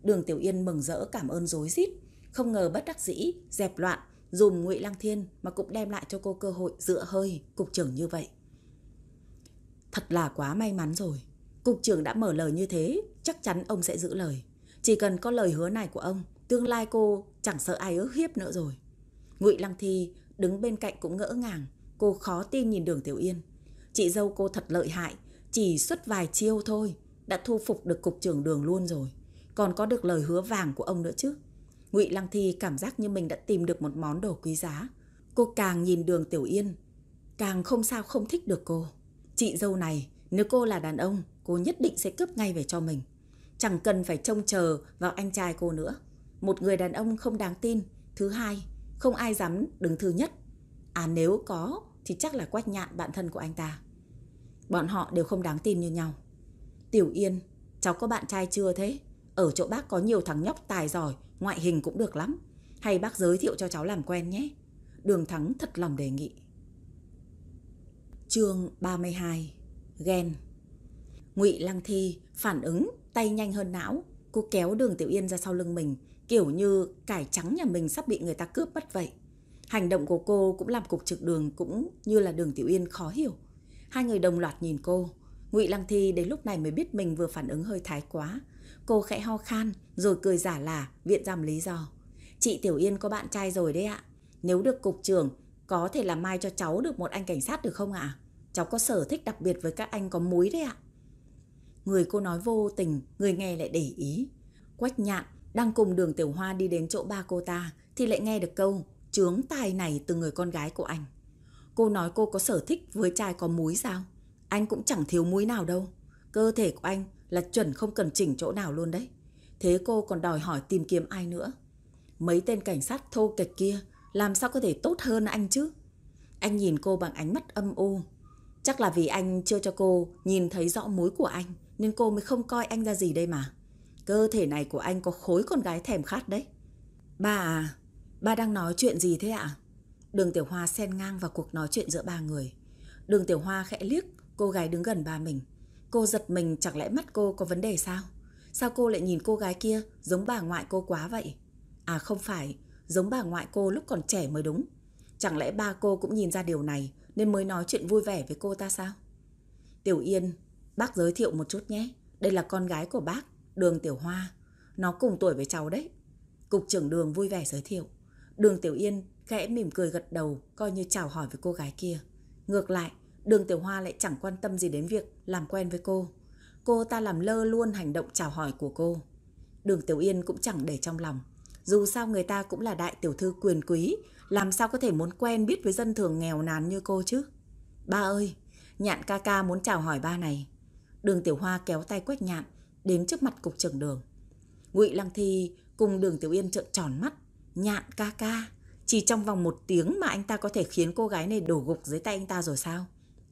Đường Tiểu Yên mừng rỡ cảm ơn dối rít không ngờ bất đắc dĩ, dẹp loạn, dùm ngụy Lăng Thiên mà cũng đem lại cho cô cơ hội dựa hơi cục trưởng như vậy. Thật là quá may mắn rồi. Cục trưởng đã mở lời như thế, chắc chắn ông sẽ giữ lời. Chỉ cần có lời hứa này của ông, tương lai cô chẳng sợ ai ước hiếp nữa rồi. Ngụy Lăng Thi đứng bên cạnh cũng ngỡ ngàng, cô khó tin nhìn Đường Tiểu Yên. Chị dâu cô thật lợi hại, chỉ xuất vài chiêu thôi, đã thu phục được cục trưởng Đường luôn rồi, còn có được lời hứa vàng của ông nữa chứ. Ngụy Lăng Thi cảm giác như mình đã tìm được một món đồ quý giá. Cô càng nhìn Đường Tiểu Yên, càng không sao không thích được cô. Chị dâu này, nếu cô là đàn ông, cô nhất định sẽ cướp ngay về cho mình. Chẳng cần phải trông chờ vào anh trai cô nữa. Một người đàn ông không đáng tin. Thứ hai, không ai dám đứng thứ nhất. À nếu có thì chắc là quách nhạn bạn thân của anh ta. Bọn họ đều không đáng tin như nhau. Tiểu Yên, cháu có bạn trai chưa thế? Ở chỗ bác có nhiều thằng nhóc tài giỏi, ngoại hình cũng được lắm. Hay bác giới thiệu cho cháu làm quen nhé. Đường Thắng thật lòng đề nghị. Chương 32 Ghen Ngụy Lăng Thi phản ứng tay nhanh hơn não. Cô kéo đường Tiểu Yên ra sau lưng mình Kiểu như cải trắng nhà mình sắp bị người ta cướp mất vậy. Hành động của cô cũng làm cục trực đường cũng như là đường Tiểu Yên khó hiểu. Hai người đồng loạt nhìn cô. Ngụy Lăng Thi đến lúc này mới biết mình vừa phản ứng hơi thái quá. Cô khẽ ho khan rồi cười giả là viện giam lý do. Chị Tiểu Yên có bạn trai rồi đấy ạ. Nếu được cục trưởng có thể làm mai cho cháu được một anh cảnh sát được không ạ? Cháu có sở thích đặc biệt với các anh có múi đấy ạ. Người cô nói vô tình, người nghe lại để ý. Quách nhạn đang cùng đường tiểu hoa đi đến chỗ ba cô ta thì lại nghe được câu chướng tài này từ người con gái của anh. Cô nói cô có sở thích với trai có múi sao? Anh cũng chẳng thiếu muối nào đâu. Cơ thể của anh là chuẩn không cần chỉnh chỗ nào luôn đấy. Thế cô còn đòi hỏi tìm kiếm ai nữa? Mấy tên cảnh sát thô kịch kia làm sao có thể tốt hơn anh chứ? Anh nhìn cô bằng ánh mắt âm u. Chắc là vì anh chưa cho cô nhìn thấy rõ múi của anh nên cô mới không coi anh ra gì đây mà. Cơ thể này của anh có khối con gái thèm khát đấy. Bà, à, bà đang nói chuyện gì thế ạ? Đường Tiểu Hoa xen ngang vào cuộc nói chuyện giữa ba người. Đường Tiểu Hoa khẽ liếc cô gái đứng gần ba mình. Cô giật mình chẳng lẽ mắt cô có vấn đề sao? Sao cô lại nhìn cô gái kia giống bà ngoại cô quá vậy? À không phải, giống bà ngoại cô lúc còn trẻ mới đúng. Chẳng lẽ ba cô cũng nhìn ra điều này nên mới nói chuyện vui vẻ với cô ta sao? Tiểu Yên, bác giới thiệu một chút nhé. Đây là con gái của bác. Đường Tiểu Hoa. Nó cùng tuổi với cháu đấy. Cục trưởng đường vui vẻ giới thiệu. Đường Tiểu Yên khẽ mỉm cười gật đầu coi như chào hỏi với cô gái kia. Ngược lại, đường Tiểu Hoa lại chẳng quan tâm gì đến việc làm quen với cô. Cô ta làm lơ luôn hành động chào hỏi của cô. Đường Tiểu Yên cũng chẳng để trong lòng. Dù sao người ta cũng là đại tiểu thư quyền quý, làm sao có thể muốn quen biết với dân thường nghèo nàn như cô chứ? Ba ơi, nhạn ca ca muốn chào hỏi ba này. Đường Tiểu Hoa kéo tay Quách nhạn đến trước mặt cục trưởng đường. Ngụy Lăng Thi cùng đường Tiểu Yên trợn tròn mắt. Nhạn ca ca, chỉ trong vòng một tiếng mà anh ta có thể khiến cô gái này đổ gục dưới tay anh ta rồi sao?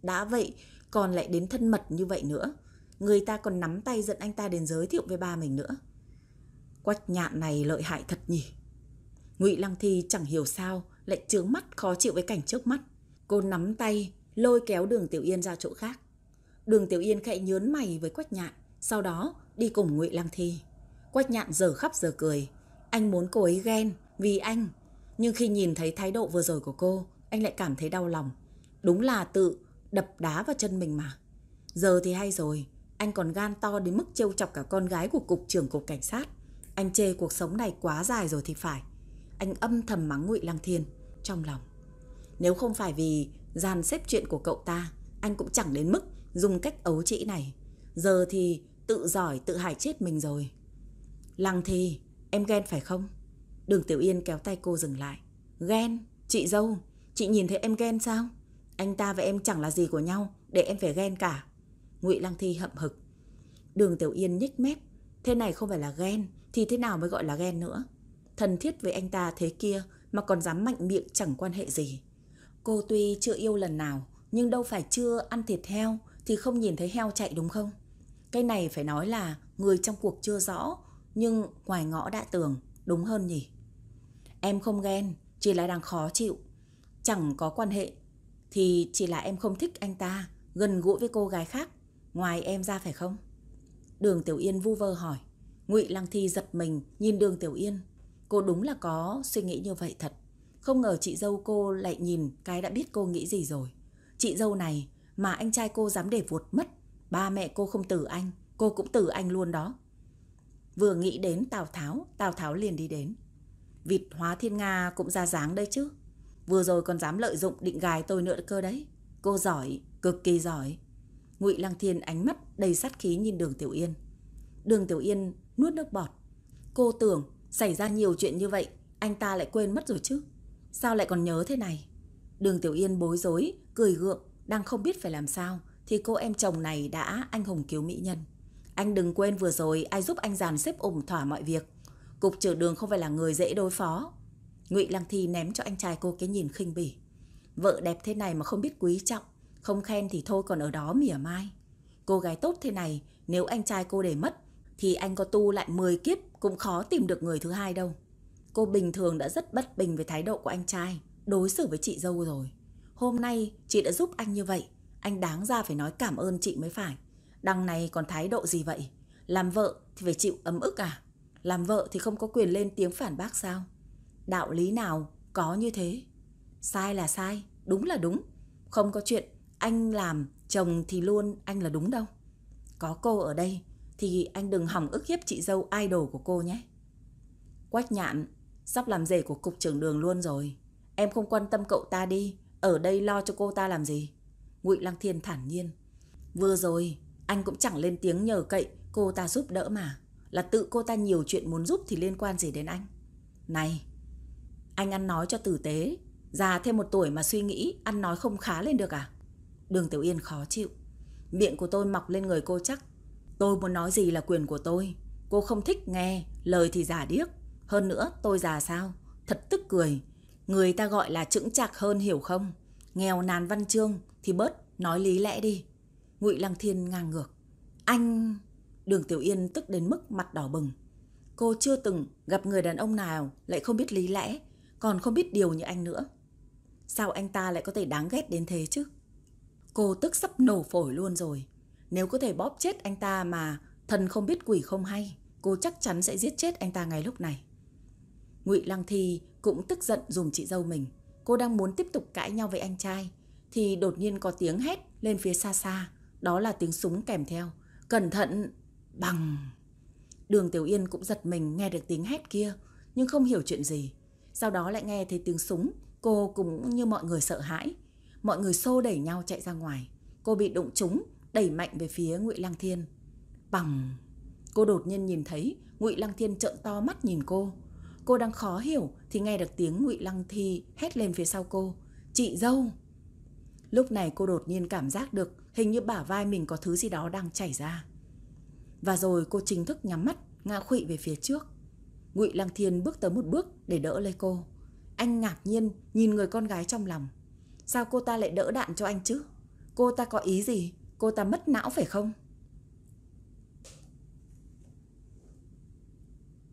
Đã vậy, còn lại đến thân mật như vậy nữa. Người ta còn nắm tay dẫn anh ta đến giới thiệu với ba mình nữa. Quách nhạn này lợi hại thật nhỉ. Ngụy Lăng Thi chẳng hiểu sao lại trướng mắt khó chịu với cảnh trước mắt. Cô nắm tay, lôi kéo đường Tiểu Yên ra chỗ khác. Đường Tiểu Yên khẽ nhớn mày với Quách nhạn, sau đó đi cùng Ngụy Lăng Thi. Quách nhạn giờ khắp giờ cười. Anh muốn cô ấy ghen vì anh. Nhưng khi nhìn thấy thái độ vừa rồi của cô, anh lại cảm thấy đau lòng. Đúng là tự đập đá vào chân mình mà. Giờ thì hay rồi, anh còn gan to đến mức trêu chọc cả con gái của cục trưởng cục cảnh sát. Anh chê cuộc sống này quá dài rồi thì phải. Anh âm thầm mắng Ngụy Lăng Thiên trong lòng. Nếu không phải vì dàn xếp chuyện của cậu ta, anh cũng chẳng đến mức dùng cách ấu trĩ này. Giờ thì tự giỏi tự hại chết mình rồi. Lăng thi em ghen phải không? Đường Tiểu Yên kéo tay cô dừng lại. Ghen? Chị dâu, chị nhìn thấy em ghen sao? Anh ta và em chẳng là gì của nhau, để em phải ghen cả. Ngụy Lăng Thi hậm hực. Đường Tiểu Yên nhích mép. Thế này không phải là ghen, thì thế nào mới gọi là ghen nữa? Thân thiết với anh ta thế kia mà còn dám mạnh miệng chẳng quan hệ gì. Cô tuy chưa yêu lần nào, nhưng đâu phải chưa ăn thịt heo thì không nhìn thấy heo chạy đúng không? Cái này phải nói là người trong cuộc chưa rõ, nhưng ngoài ngõ đã tường, đúng hơn nhỉ? Em không ghen, chỉ là đang khó chịu. Chẳng có quan hệ, thì chỉ là em không thích anh ta, gần gũi với cô gái khác, ngoài em ra phải không? Đường Tiểu Yên vu vơ hỏi. Ngụy Lăng Thi giật mình nhìn đường Tiểu Yên. Cô đúng là có suy nghĩ như vậy thật. Không ngờ chị dâu cô lại nhìn cái đã biết cô nghĩ gì rồi. Chị dâu này mà anh trai cô dám để vuột mất. Ba mẹ cô không tử anh, cô cũng tử anh luôn đó. Vừa nghĩ đến Tào Tháo, Tào Tháo liền đi đến. Vịt hóa thiên Nga cũng ra dáng đây chứ. Vừa rồi còn dám lợi dụng định gài tôi nữa cơ đấy. Cô giỏi, cực kỳ giỏi. Ngụy Lăng Thiên ánh mắt đầy sát khí nhìn Đường Tiểu Yên. Đường Tiểu Yên nuốt nước bọt. Cô tưởng xảy ra nhiều chuyện như vậy, anh ta lại quên mất rồi chứ. Sao lại còn nhớ thế này? Đường Tiểu Yên bối rối, cười gượng, đang không biết phải làm sao, thì cô em chồng này đã anh hùng cứu mỹ nhân. Anh đừng quên vừa rồi ai giúp anh dàn xếp ủng thỏa mọi việc. Cục trưởng đường không phải là người dễ đối phó. Ngụy Lăng Thi ném cho anh trai cô cái nhìn khinh bỉ. Vợ đẹp thế này mà không biết quý trọng, không khen thì thôi còn ở đó mỉa mai. Cô gái tốt thế này, nếu anh trai cô để mất, thì anh có tu lại 10 kiếp cũng khó tìm được người thứ hai đâu. Cô bình thường đã rất bất bình với thái độ của anh trai, đối xử với chị dâu rồi. Hôm nay chị đã giúp anh như vậy, anh đáng ra phải nói cảm ơn chị mới phải. Đằng này còn thái độ gì vậy? Làm vợ thì phải chịu ấm ức à? Làm vợ thì không có quyền lên tiếng phản bác sao? Đạo lý nào có như thế? Sai là sai, đúng là đúng. Không có chuyện anh làm chồng thì luôn anh là đúng đâu. Có cô ở đây thì anh đừng hỏng ức hiếp chị dâu idol của cô nhé. Quách nhạn, sắp làm rể của cục trưởng đường luôn rồi. Em không quan tâm cậu ta đi, ở đây lo cho cô ta làm gì. Ngụy Lăng Thiên thản nhiên. Vừa rồi, anh cũng chẳng lên tiếng nhờ cậy cô ta giúp đỡ mà. Là tự cô ta nhiều chuyện muốn giúp thì liên quan gì đến anh. Này, anh ăn nói cho tử tế. Già thêm một tuổi mà suy nghĩ, ăn nói không khá lên được à? Đường Tiểu Yên khó chịu. Miệng của tôi mọc lên người cô chắc. Tôi muốn nói gì là quyền của tôi. Cô không thích nghe, lời thì giả điếc. Hơn nữa, tôi già sao? Thật tức cười. Người ta gọi là chững chạc hơn hiểu không? Nghèo nàn văn chương thì bớt nói lý lẽ đi. Ngụy Lăng Thiên ngang ngược. Anh... Đường Tiểu Yên tức đến mức mặt đỏ bừng. Cô chưa từng gặp người đàn ông nào lại không biết lý lẽ, còn không biết điều như anh nữa. Sao anh ta lại có thể đáng ghét đến thế chứ? Cô tức sắp nổ phổi luôn rồi. Nếu có thể bóp chết anh ta mà thần không biết quỷ không hay, cô chắc chắn sẽ giết chết anh ta ngay lúc này. Ngụy Lăng Thi cũng tức giận dùng chị dâu mình. Cô đang muốn tiếp tục cãi nhau với anh trai, thì đột nhiên có tiếng hét lên phía xa xa. Đó là tiếng súng kèm theo. Cẩn thận! Bằng! Đường Tiểu Yên cũng giật mình nghe được tiếng hét kia, nhưng không hiểu chuyện gì. Sau đó lại nghe thấy tiếng súng, cô cũng như mọi người sợ hãi. Mọi người xô đẩy nhau chạy ra ngoài. Cô bị đụng trúng, đẩy mạnh về phía Ngụy Lăng Thiên. Bằng! Cô đột nhiên nhìn thấy Ngụy Lăng Thiên trợn to mắt nhìn cô. Cô đang khó hiểu thì nghe được tiếng Ngụy Lăng Thi hét lên phía sau cô. Chị dâu! Lúc này cô đột nhiên cảm giác được hình như bả vai mình có thứ gì đó đang chảy ra. Và rồi cô chính thức nhắm mắt, ngã khụy về phía trước. Ngụy Lăng Thiên bước tới một bước để đỡ lấy cô. Anh ngạc nhiên nhìn người con gái trong lòng. Sao cô ta lại đỡ đạn cho anh chứ? Cô ta có ý gì? Cô ta mất não phải không?